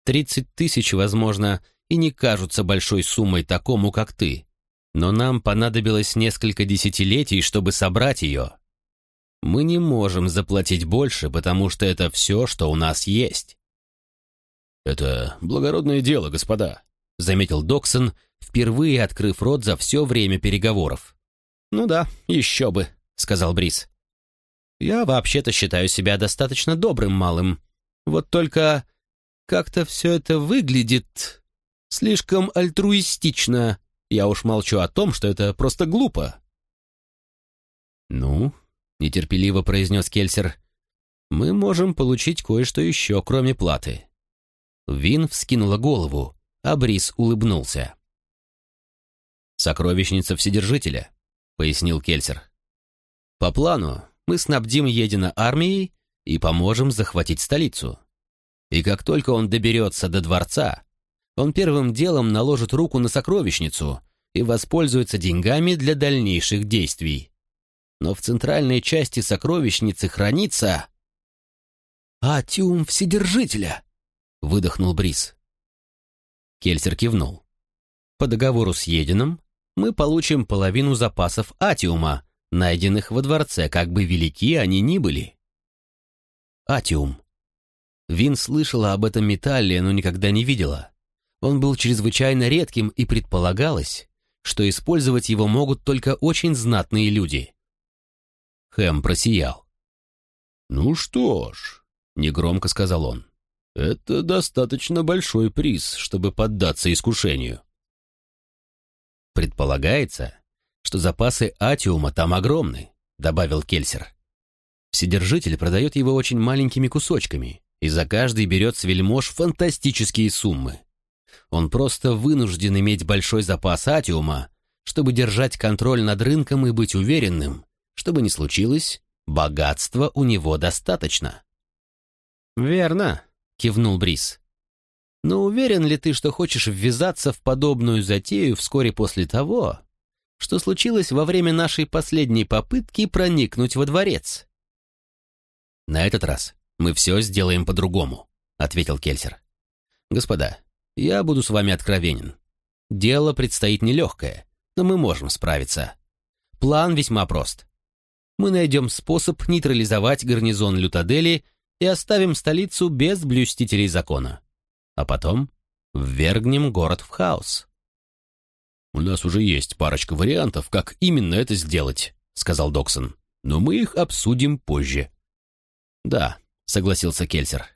[SPEAKER 2] Тридцать тысяч, возможно, и не кажутся большой суммой такому, как ты но нам понадобилось несколько десятилетий, чтобы собрать ее. Мы не можем заплатить больше, потому что это все, что у нас есть.
[SPEAKER 3] «Это благородное дело, господа», —
[SPEAKER 2] заметил Доксон, впервые открыв рот за все время переговоров. «Ну да, еще бы», — сказал Брис. «Я вообще-то считаю себя достаточно добрым малым. Вот только как-то все это выглядит слишком альтруистично я уж молчу о том, что это просто глупо». «Ну», — нетерпеливо произнес Кельсер, — «мы можем получить кое-что еще, кроме платы». Вин вскинула голову, а Брис улыбнулся. «Сокровищница Вседержителя», — пояснил Кельсер. «По плану мы снабдим Едина армией и поможем захватить столицу. И как только он доберется до дворца, он первым делом наложит руку на сокровищницу и воспользуется деньгами для дальнейших действий. Но в центральной части сокровищницы хранится... «Атиум Вседержителя!» — выдохнул Брис. Кельсер кивнул. «По договору с Едином мы получим половину запасов атиума, найденных во дворце, как бы велики они ни были». Атиум. Вин слышала об этом металле, но никогда не видела. Он был чрезвычайно редким и предполагалось, что использовать его могут только очень знатные люди. Хэм просиял.
[SPEAKER 3] «Ну что ж», — негромко сказал он, — «это достаточно большой приз, чтобы поддаться искушению».
[SPEAKER 2] «Предполагается, что запасы атиума там огромны», — добавил Кельсер. «Вседержитель продает его очень маленькими кусочками, и за каждый берет с вельмож фантастические суммы. Он просто вынужден иметь большой запас атиума, чтобы держать контроль над рынком и быть уверенным, что бы ни случилось, богатства у него достаточно. «Верно», — кивнул Брис. «Но уверен ли ты, что хочешь ввязаться в подобную затею вскоре после того, что случилось во время нашей последней попытки проникнуть во дворец?» «На этот раз мы все сделаем по-другому», — ответил Кельсер. «Господа, я буду с вами откровенен. Дело предстоит нелегкое, но мы можем справиться. План весьма прост. мы найдем способ нейтрализовать гарнизон Лютадели и оставим столицу без блюстителей закона. А потом ввергнем город в хаос.
[SPEAKER 3] «У нас уже есть парочка вариантов, как именно это сделать», — сказал Доксон. «Но мы их обсудим позже».
[SPEAKER 2] «Да», — согласился Кельсер.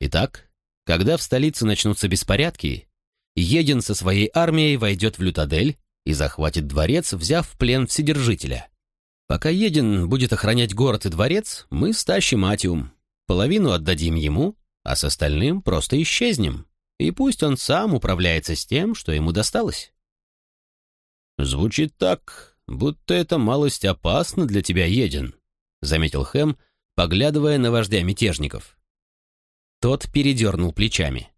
[SPEAKER 2] «Итак, когда в столице начнутся беспорядки, Един со своей армией войдет в Лютадель и захватит дворец, взяв в плен Вседержителя. Пока Един будет охранять город и дворец, мы стащим Атиум. Половину отдадим ему, а с остальным просто исчезнем. И пусть он сам управляется с тем, что ему досталось.
[SPEAKER 3] «Звучит так, будто это малость опасно для тебя, Един», — заметил Хэм, поглядывая на вождя мятежников.
[SPEAKER 2] Тот передернул плечами.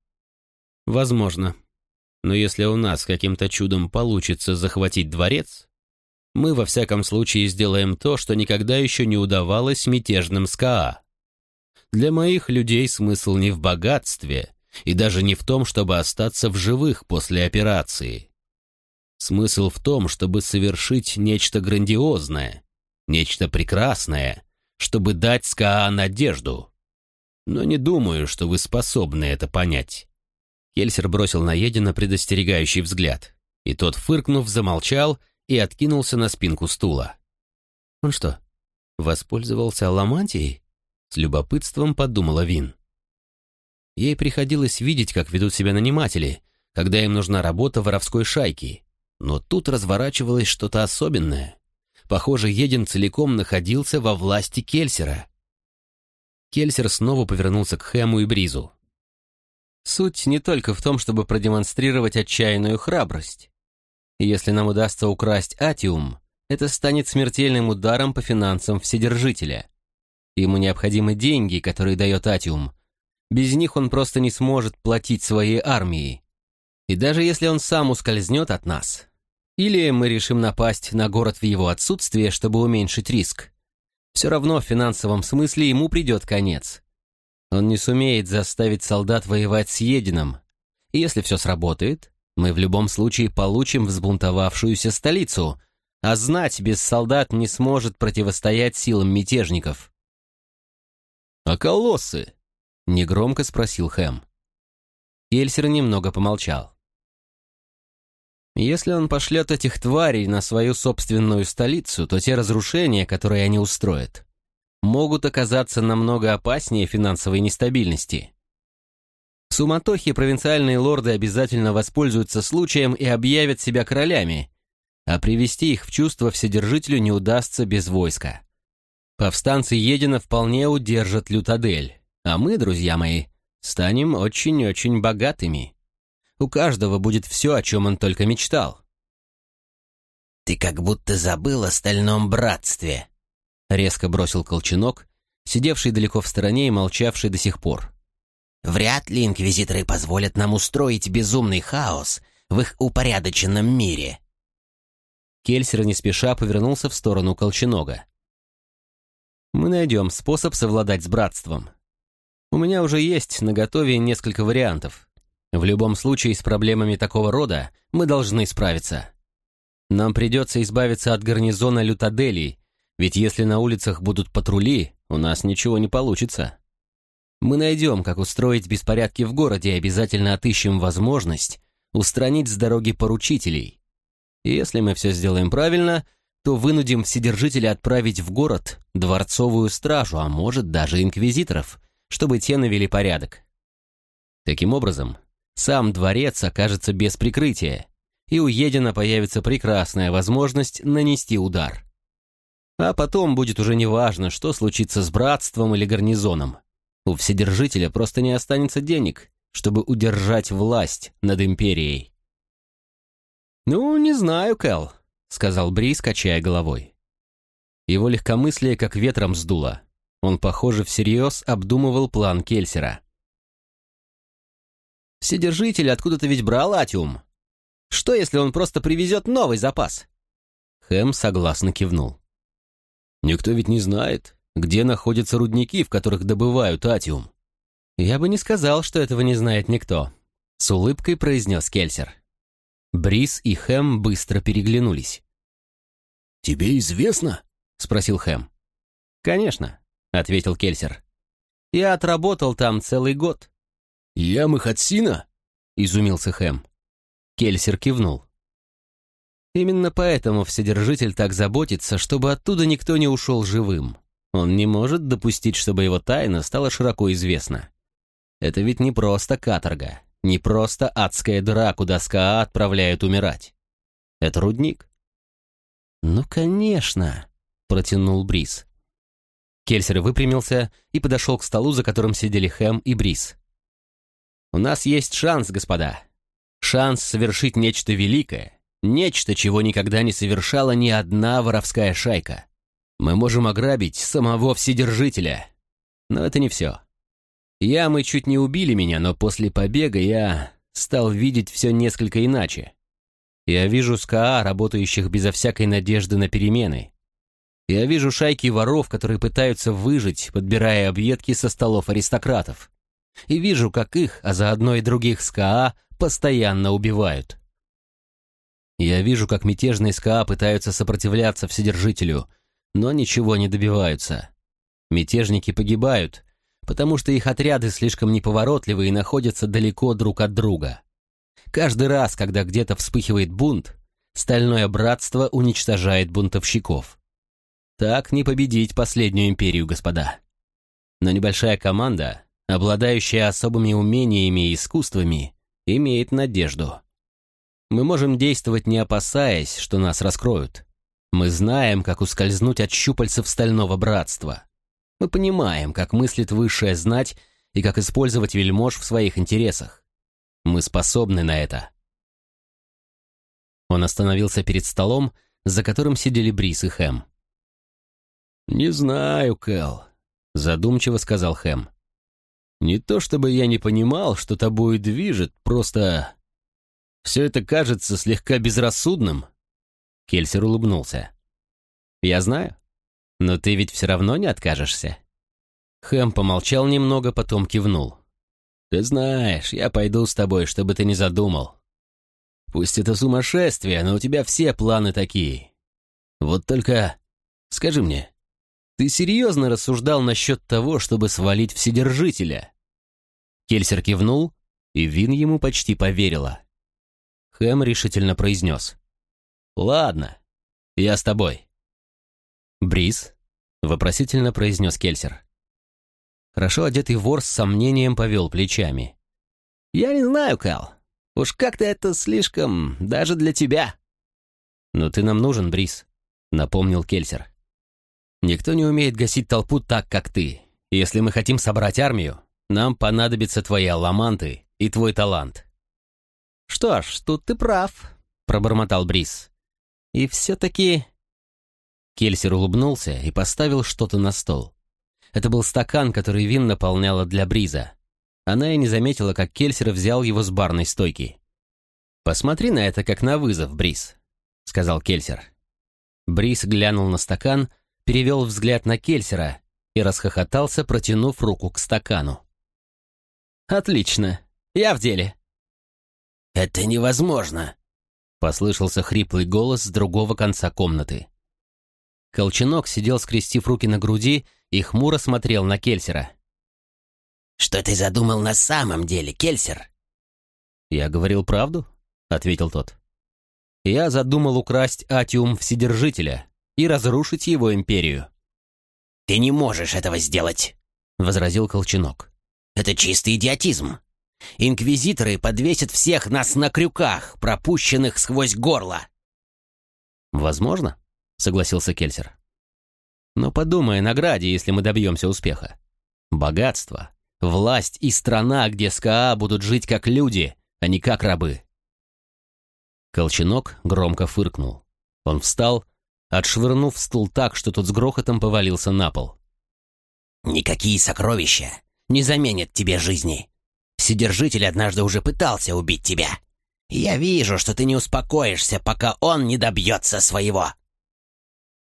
[SPEAKER 2] «Возможно. Но если у нас каким-то чудом получится захватить дворец, мы во всяком случае сделаем то, что никогда еще не удавалось мятежным СКА. Для моих людей смысл не в богатстве и даже не в том, чтобы остаться в живых после операции. Смысл в том, чтобы совершить нечто грандиозное, нечто прекрасное, чтобы дать СКА надежду. Но не думаю, что вы способны это понять. Кельсер бросил на Едина предостерегающий взгляд, и тот, фыркнув, замолчал и откинулся на спинку стула. «Он что, воспользовался аламантией?» С любопытством подумала Вин. Ей приходилось видеть, как ведут себя наниматели, когда им нужна работа воровской шайки. Но тут разворачивалось что-то особенное. Похоже, Един целиком находился во власти Кельсера. Кельсер снова повернулся к Хэму и Бризу. Суть не только в том, чтобы продемонстрировать отчаянную храбрость. Если нам удастся украсть Атиум, это станет смертельным ударом по финансам Вседержителя. Ему необходимы деньги, которые дает Атиум. Без них он просто не сможет платить своей армии. И даже если он сам ускользнет от нас, или мы решим напасть на город в его отсутствие, чтобы уменьшить риск, все равно в финансовом смысле ему придет конец. Он не сумеет заставить солдат воевать с Едином. И если все сработает, мы в любом случае получим взбунтовавшуюся столицу, а знать без солдат не сможет противостоять силам мятежников.
[SPEAKER 3] «А колоссы?»
[SPEAKER 2] — негромко спросил Хэм. Кельсер немного помолчал. Если он пошлет этих тварей на свою собственную столицу, то те разрушения, которые они устроят, могут оказаться намного опаснее финансовой нестабильности. В суматохе провинциальные лорды обязательно воспользуются случаем и объявят себя королями, а привести их в чувство Вседержителю не удастся без войска. Повстанцы Едина вполне удержат Лютадель, а мы, друзья мои, станем очень-очень богатыми. У каждого будет все, о чем он только мечтал.
[SPEAKER 1] «Ты как будто забыл о стальном братстве», — резко бросил Колченок, сидевший далеко в стороне и молчавший до сих пор. Вряд ли инквизиторы позволят нам устроить безумный хаос в их упорядоченном мире.
[SPEAKER 2] Кельсер не спеша повернулся в сторону Колченога. «Мы найдем способ совладать с братством. У меня уже есть на готове несколько вариантов. В любом случае с проблемами такого рода мы должны справиться. Нам придется избавиться от гарнизона Лютадели, ведь если на улицах будут патрули, у нас ничего не получится». Мы найдем, как устроить беспорядки в городе и обязательно отыщем возможность устранить с дороги поручителей. И если мы все сделаем правильно, то вынудим Вседержителя отправить в город дворцовую стражу, а может даже инквизиторов, чтобы те навели порядок. Таким образом, сам дворец окажется без прикрытия, и у Едина появится прекрасная возможность нанести удар. А потом будет уже неважно, что случится с братством или гарнизоном. У Вседержителя просто не останется денег, чтобы удержать власть над Империей. «Ну, не знаю, Кэл», — сказал Брис, качая головой. Его легкомыслие как ветром сдуло. Он, похоже, всерьез обдумывал план Кельсера. «Вседержитель откуда-то ведь брал атиум. Что, если он просто привезет новый запас?» Хэм согласно кивнул.
[SPEAKER 3] «Никто ведь не знает, где находятся рудники, в которых добывают атиум.
[SPEAKER 2] «Я бы не сказал, что этого не знает никто», — с улыбкой произнес Кельсер. Брис и Хэм быстро переглянулись.
[SPEAKER 3] «Тебе известно?»
[SPEAKER 2] — спросил Хэм. «Конечно», — ответил Кельсер. «Я отработал там целый год».
[SPEAKER 3] «Ямы Хатсина?»
[SPEAKER 2] — изумился Хэм. Кельсер кивнул. Именно поэтому Вседержитель так заботится, чтобы оттуда никто не ушел живым. Он не может допустить, чтобы его тайна стала широко известна. Это ведь не просто каторга, не просто адская дыра, куда СКА отправляют умирать. Это рудник. «Ну, конечно», — протянул Брис. Кельсер выпрямился и подошел к столу, за которым сидели Хэм и Брис. «У нас есть шанс, господа. Шанс совершить нечто великое, нечто, чего никогда не совершала ни одна воровская шайка. Мы можем ограбить самого Вседержителя. Но это не все. Ямы чуть не убили меня, но после побега я стал видеть все несколько иначе. Я вижу СКА, работающих безо всякой надежды на перемены. Я вижу шайки воров, которые пытаются выжить, подбирая объедки со столов аристократов. И вижу, как их, а заодно и других СКА, постоянно убивают. Я вижу, как мятежные СКА пытаются сопротивляться Вседержителю, но ничего не добиваются. Мятежники погибают, потому что их отряды слишком неповоротливы и находятся далеко друг от друга. Каждый раз, когда где-то вспыхивает бунт, Стальное Братство уничтожает бунтовщиков. Так не победить последнюю империю, господа. Но небольшая команда, обладающая особыми умениями и искусствами, имеет надежду. Мы можем действовать не опасаясь, что нас раскроют. Мы знаем, как ускользнуть от щупальцев Стального Братства. Мы понимаем, как мыслит высшая знать и как использовать вельмож в своих интересах. Мы способны на это. Он остановился перед столом, за которым сидели Брис и Хэм.
[SPEAKER 3] «Не знаю, Кэл», — задумчиво сказал Хэм. «Не то чтобы я не понимал, что тобой движет, просто... Все это кажется слегка безрассудным».
[SPEAKER 2] Кельсер улыбнулся. «Я знаю. Но ты ведь все равно не откажешься». Хэм помолчал немного, потом кивнул.
[SPEAKER 3] «Ты знаешь, я пойду с тобой, чтобы ты не задумал. Пусть это сумасшествие, но у тебя все планы такие. Вот только... Скажи мне, ты серьезно рассуждал насчет того, чтобы свалить Вседержителя?»
[SPEAKER 2] Кельсер кивнул, и Вин ему почти поверила. Хэм решительно произнес. «Ладно, я с тобой». «Бриз?» — вопросительно произнес Кельсер. Хорошо одетый вор с сомнением повел плечами.
[SPEAKER 1] «Я не знаю, Кал. Уж как-то это слишком даже для тебя».
[SPEAKER 2] «Но ты нам нужен, Брис», — напомнил Кельсер. «Никто не умеет гасить толпу так, как ты. Если мы хотим собрать армию, нам понадобятся твои аламанты и твой талант».
[SPEAKER 1] «Что ж, тут ты прав», — пробормотал Брис. «И все-таки...»
[SPEAKER 2] Кельсер улыбнулся и поставил что-то на стол. Это был стакан, который Вин наполняла для Бриза. Она и не заметила, как Кельсер взял его с барной стойки. «Посмотри на это, как на вызов, Бриз», — сказал Кельсер. Бриз глянул на стакан, перевел взгляд на Кельсера и расхохотался, протянув руку к стакану.
[SPEAKER 1] «Отлично. Я в деле».
[SPEAKER 3] «Это невозможно», — послышался хриплый голос с другого конца комнаты.
[SPEAKER 2] Колченок сидел, скрестив руки на груди, и хмуро смотрел на Кельсера.
[SPEAKER 3] «Что ты задумал на самом деле, Кельсер?»
[SPEAKER 2] «Я говорил правду», — ответил тот. «Я задумал украсть Атиум Вседержителя и разрушить его империю».
[SPEAKER 3] «Ты не можешь этого сделать», — возразил Колченок. «Это чистый идиотизм. Инквизиторы подвесят всех нас на крюках, пропущенных сквозь горло».
[SPEAKER 2] «Возможно», согласился Кельсер. Но подумай о награде, если мы добьемся успеха. Богатство, власть и страна, где СКА будут жить как люди, а не как рабы. Колченок громко фыркнул. Он встал, отшвырнув стул так, что тот с грохотом повалился на пол.
[SPEAKER 3] «Никакие сокровища не заменят тебе жизни. Вседержитель однажды уже пытался убить тебя. Я вижу, что ты не успокоишься, пока он не добьется своего.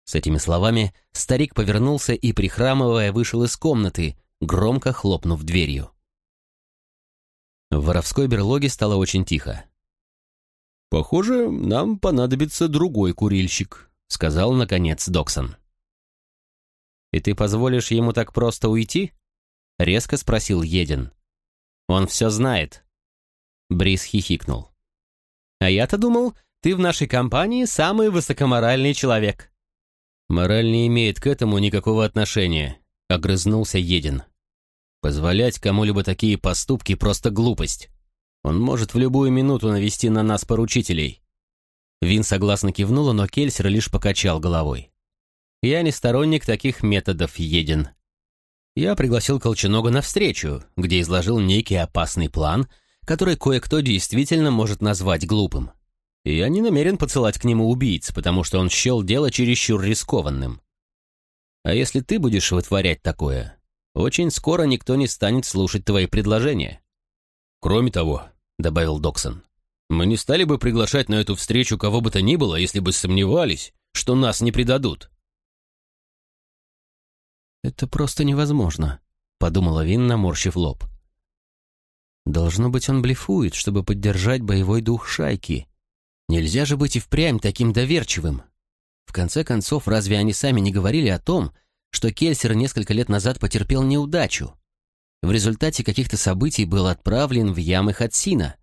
[SPEAKER 2] С этими словами старик повернулся и, прихрамывая, вышел из комнаты, громко хлопнув дверью. В воровской берлоге стало очень тихо. «Похоже, нам понадобится другой курильщик», — сказал, наконец, Доксон. «И ты позволишь ему так просто уйти?» — резко спросил Един. «Он все знает». Брис хихикнул. «А я-то думал, ты в нашей компании самый высокоморальный человек».
[SPEAKER 3] «Мораль не имеет к этому никакого отношения», — огрызнулся Един. «Позволять кому-либо такие поступки — просто глупость. Он может в любую минуту навести на нас поручителей».
[SPEAKER 2] Вин согласно кивнула, но Кельсер лишь покачал головой. «Я не сторонник таких методов, Един. Я пригласил Колченога на встречу, где изложил некий опасный план, который кое-кто действительно может назвать глупым. Я не намерен посылать к нему убийц, потому что он счел дело чересчур рискованным. А если ты будешь вытворять такое, очень скоро никто не станет слушать твои предложения.
[SPEAKER 3] Кроме того, — добавил Доксон, — мы не стали бы приглашать на эту встречу кого бы то ни было, если бы сомневались, что нас не предадут.
[SPEAKER 2] «Это просто невозможно», — подумала Вин, наморщив лоб. «Должно быть, он блефует, чтобы поддержать боевой дух шайки. Нельзя же быть и впрямь таким доверчивым. В конце концов, разве они сами не говорили о том, что Кельсер несколько лет назад потерпел неудачу? В результате каких-то событий был отправлен в ямы Хатсина.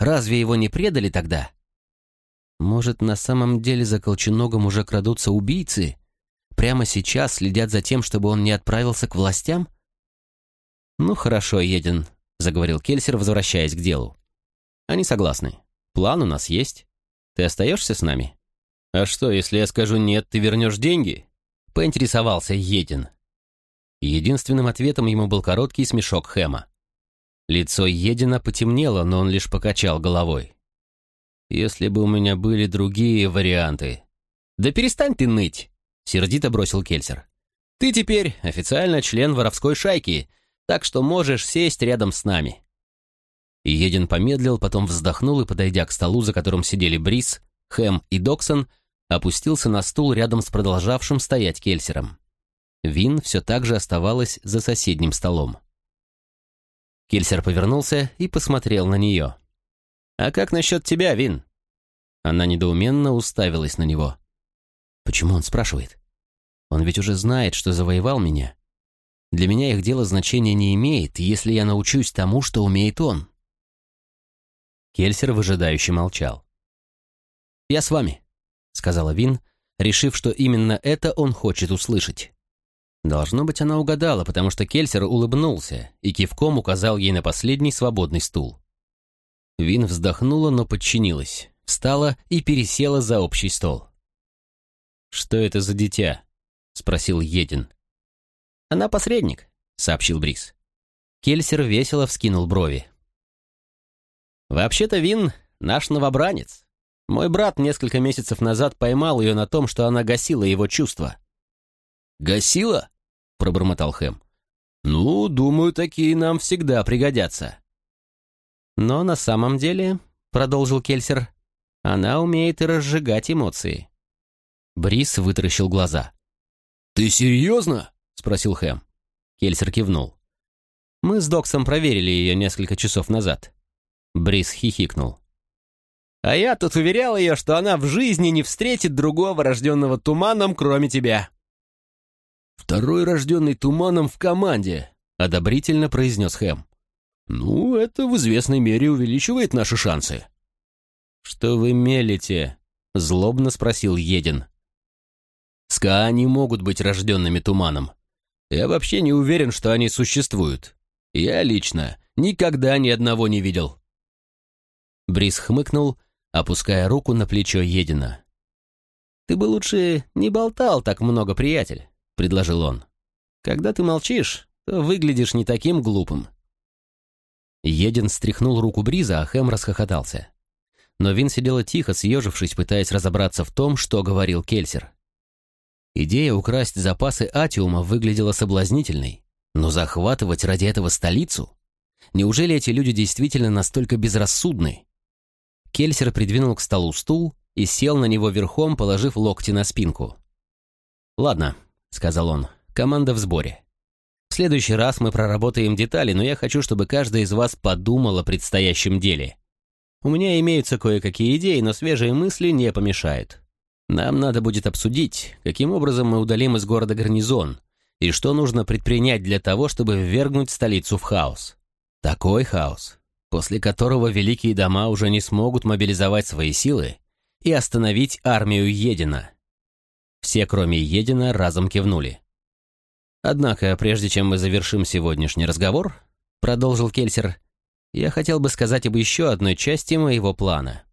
[SPEAKER 2] Разве его не предали тогда? Может, на самом деле за Колченогом уже крадутся убийцы?» прямо сейчас следят за тем, чтобы он не отправился к властям? «Ну, хорошо, Един», — заговорил Кельсер, возвращаясь к делу. «Они согласны. План у нас есть. Ты остаешься с нами?»
[SPEAKER 3] «А что, если я скажу «нет», ты вернешь деньги?»
[SPEAKER 2] — поинтересовался Един. Единственным ответом ему был короткий смешок Хэма. Лицо Едина потемнело, но он лишь покачал головой. «Если бы у меня были другие варианты...» «Да перестань ты ныть!» Сердито бросил Кельсер. «Ты теперь официально член воровской шайки, так что можешь сесть рядом с нами». Един помедлил, потом вздохнул и, подойдя к столу, за которым сидели Брис, Хэм и Доксон, опустился на стул рядом с продолжавшим стоять Кельсером. Вин все так же оставалась за соседним столом. Кельсер повернулся и посмотрел на нее. «А как насчет тебя, Вин?» Она недоуменно уставилась на него. «Почему он спрашивает? Он ведь уже знает, что завоевал меня. Для меня их дело значения не имеет, если я научусь тому, что умеет он. Кельсер выжидающе молчал. «Я с вами», — сказала Вин, решив, что именно это он хочет услышать. Должно быть, она угадала, потому что Кельсер улыбнулся и кивком указал ей на последний свободный стул. Вин вздохнула, но подчинилась, встала и пересела за общий стол. «Что это за дитя?» — спросил Един. «Она посредник», — сообщил Брис. Кельсер весело вскинул брови. «Вообще-то Вин — наш новобранец. Мой брат несколько месяцев назад поймал ее на том, что она гасила его чувства».
[SPEAKER 3] «Гасила?» — пробормотал Хэм. «Ну, думаю, такие нам всегда пригодятся».
[SPEAKER 2] «Но на самом деле», — продолжил Кельсер, — «она умеет и разжигать эмоции». Брис вытаращил глаза.
[SPEAKER 3] «Ты серьезно?» — спросил Хэм.
[SPEAKER 2] Кельсер кивнул. «Мы с Доксом проверили ее несколько часов назад». Брис хихикнул. «А я тут уверял ее, что она в жизни не встретит другого рожденного туманом, кроме тебя».
[SPEAKER 3] «Второй рожденный туманом в команде», — одобрительно произнес Хэм. «Ну, это в известной мере увеличивает наши шансы».
[SPEAKER 2] «Что вы мелите?» — злобно спросил Един.
[SPEAKER 3] СКА не могут быть рожденными туманом. Я вообще не уверен, что они существуют. Я лично никогда ни одного не видел».
[SPEAKER 2] Брис хмыкнул, опуская руку на плечо Едина. «Ты бы лучше не болтал так много, приятель», — предложил он. «Когда ты молчишь, то выглядишь не таким глупым». Един стряхнул руку Бриза, а Хэм расхохотался. Но Вин сидела тихо, съежившись, пытаясь разобраться в том, что говорил Кельсер. Идея украсть запасы атиума выглядела соблазнительной, но захватывать ради этого столицу? Неужели эти люди действительно настолько безрассудны? Кельсер придвинул к столу стул и сел на него верхом, положив локти на спинку. «Ладно», — сказал он, — «команда в сборе. В следующий раз мы проработаем детали, но я хочу, чтобы каждый из вас подумал о предстоящем деле. У меня имеются кое-какие идеи, но свежие мысли не помешают. Нам надо будет обсудить, каким образом мы удалим из города гарнизон, и что нужно предпринять для того, чтобы ввергнуть столицу в хаос. Такой хаос, после которого великие дома уже не смогут мобилизовать свои силы и остановить армию Едина. Все, кроме Едина, разом кивнули. «Однако, прежде чем мы завершим сегодняшний разговор», — продолжил Кельсер, «я хотел бы сказать об еще одной части моего плана».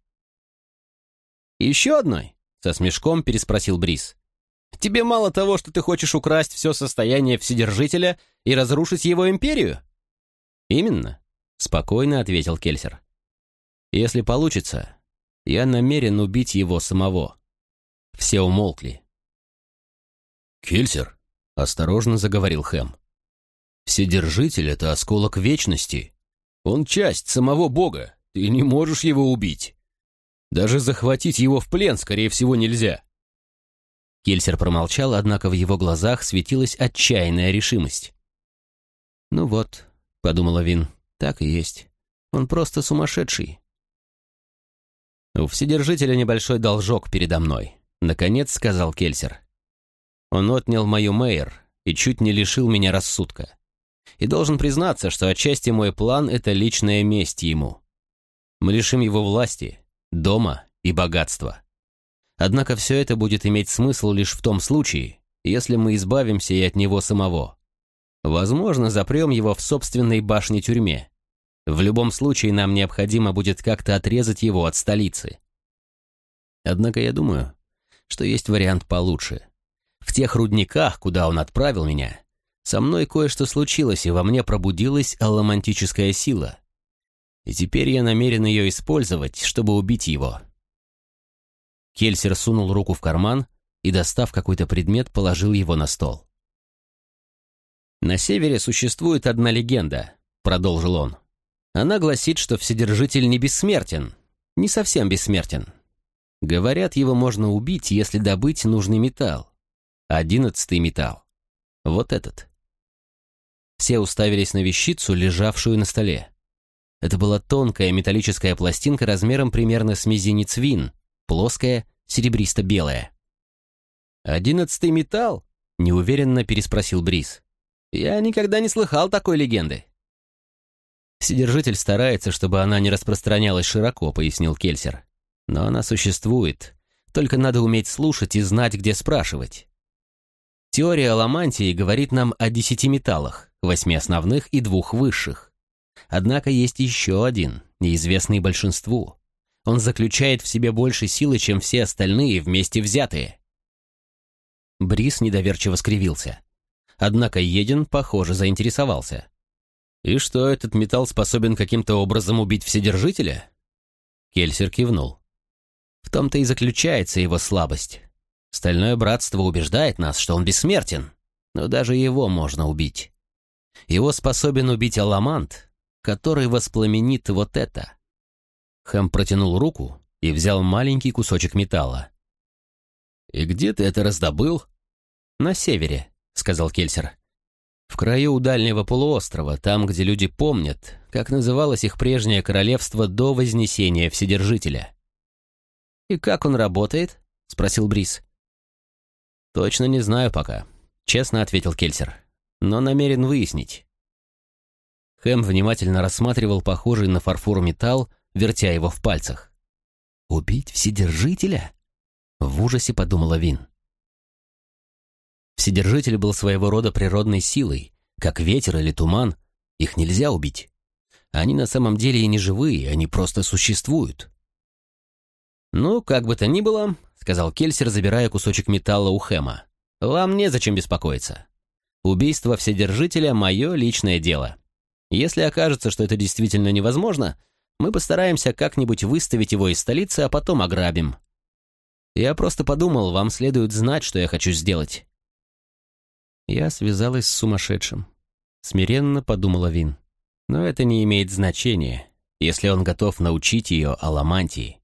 [SPEAKER 2] «Еще одной?» — со смешком переспросил Брис. «Тебе мало того, что ты хочешь украсть все состояние Вседержителя и разрушить его империю?» «Именно», — спокойно ответил Кельсер. «Если получится, я намерен убить его самого». Все умолкли.
[SPEAKER 3] «Кельсер», — осторожно заговорил Хэм, — «Вседержитель — это осколок вечности. Он часть самого Бога, ты не можешь его убить. Даже захватить его в плен, скорее всего, нельзя».
[SPEAKER 2] Кельсер промолчал, однако в его глазах светилась отчаянная решимость. «Ну вот», — подумала Вин, — «так и есть. Он просто сумасшедший». «У Вседержителя небольшой должок передо мной», — наконец сказал Кельсер. «Он отнял мою Мэйр и чуть не лишил меня рассудка. И должен признаться, что отчасти мой план — это личная месть ему. Мы лишим его власти, дома и богатства. Однако все это будет иметь смысл лишь в том случае, если мы избавимся и от него самого. Возможно, запрем его в собственной башне-тюрьме. В любом случае нам необходимо будет как-то отрезать его от столицы. Однако я думаю, что есть вариант получше. В тех рудниках, куда он отправил меня, со мной кое-что случилось, и во мне пробудилась алламантическая сила. И теперь я намерен ее использовать, чтобы убить его. Кельсер сунул руку в карман и, достав какой-то предмет, положил его на стол. «На севере существует одна легенда», — продолжил он. «Она гласит, что Вседержитель не бессмертен, не совсем бессмертен. Говорят, его можно убить, если добыть нужный металл. Одиннадцатый металл. Вот этот». Все уставились на вещицу, лежавшую на столе. Это была тонкая металлическая пластинка размером примерно с мизинец вин, плоская, серебристо-белая. «Одиннадцатый металл?» — неуверенно переспросил Брис. Я никогда не слыхал такой легенды. Вседержитель старается, чтобы она не распространялась широко, пояснил Кельсер. Но она существует. Только надо уметь слушать и знать, где спрашивать. Теория Аламантии говорит нам о десяти металлах, восьми основных и двух высших. Однако есть еще один, неизвестный большинству. Он заключает в себе больше силы, чем все остальные вместе взятые. Брис недоверчиво скривился. Однако Един, похоже, заинтересовался. «И что, этот металл способен каким-то образом убить Вседержителя?» Кельсер кивнул. «В том-то и заключается его слабость. Стальное братство убеждает нас, что он бессмертен, но даже его можно убить. Его способен убить Аламант, который воспламенит вот это». Хэм протянул руку и взял маленький кусочек металла.
[SPEAKER 3] «И где ты это раздобыл?»
[SPEAKER 2] «На севере», сказал Кельсер. «В краю у дальнего полуострова, там, где люди помнят, как называлось их прежнее королевство до Вознесения Вседержителя». «И как он работает?» — спросил Брис. «Точно не знаю пока», — честно ответил Кельсер. «Но намерен выяснить». Хэм внимательно рассматривал похожий на фарфор металл, вертя его в пальцах. «Убить Вседержителя?» — в ужасе подумала Вин. Вседержитель был своего рода природной силой, как ветер или туман. Их нельзя убить. Они на самом деле и не живые, они просто существуют. «Ну, как бы то ни было», — сказал Кельсер, забирая кусочек металла у Хэма, — «вам незачем беспокоиться. Убийство Вседержителя — мое личное дело. Если окажется, что это действительно невозможно, мы постараемся как-нибудь выставить его из столицы, а потом ограбим. Я просто подумал, вам следует знать, что я хочу сделать. Я связалась с сумасшедшим. Смиренно подумала Вин. Но это не имеет значения, если он готов научить ее аламантии.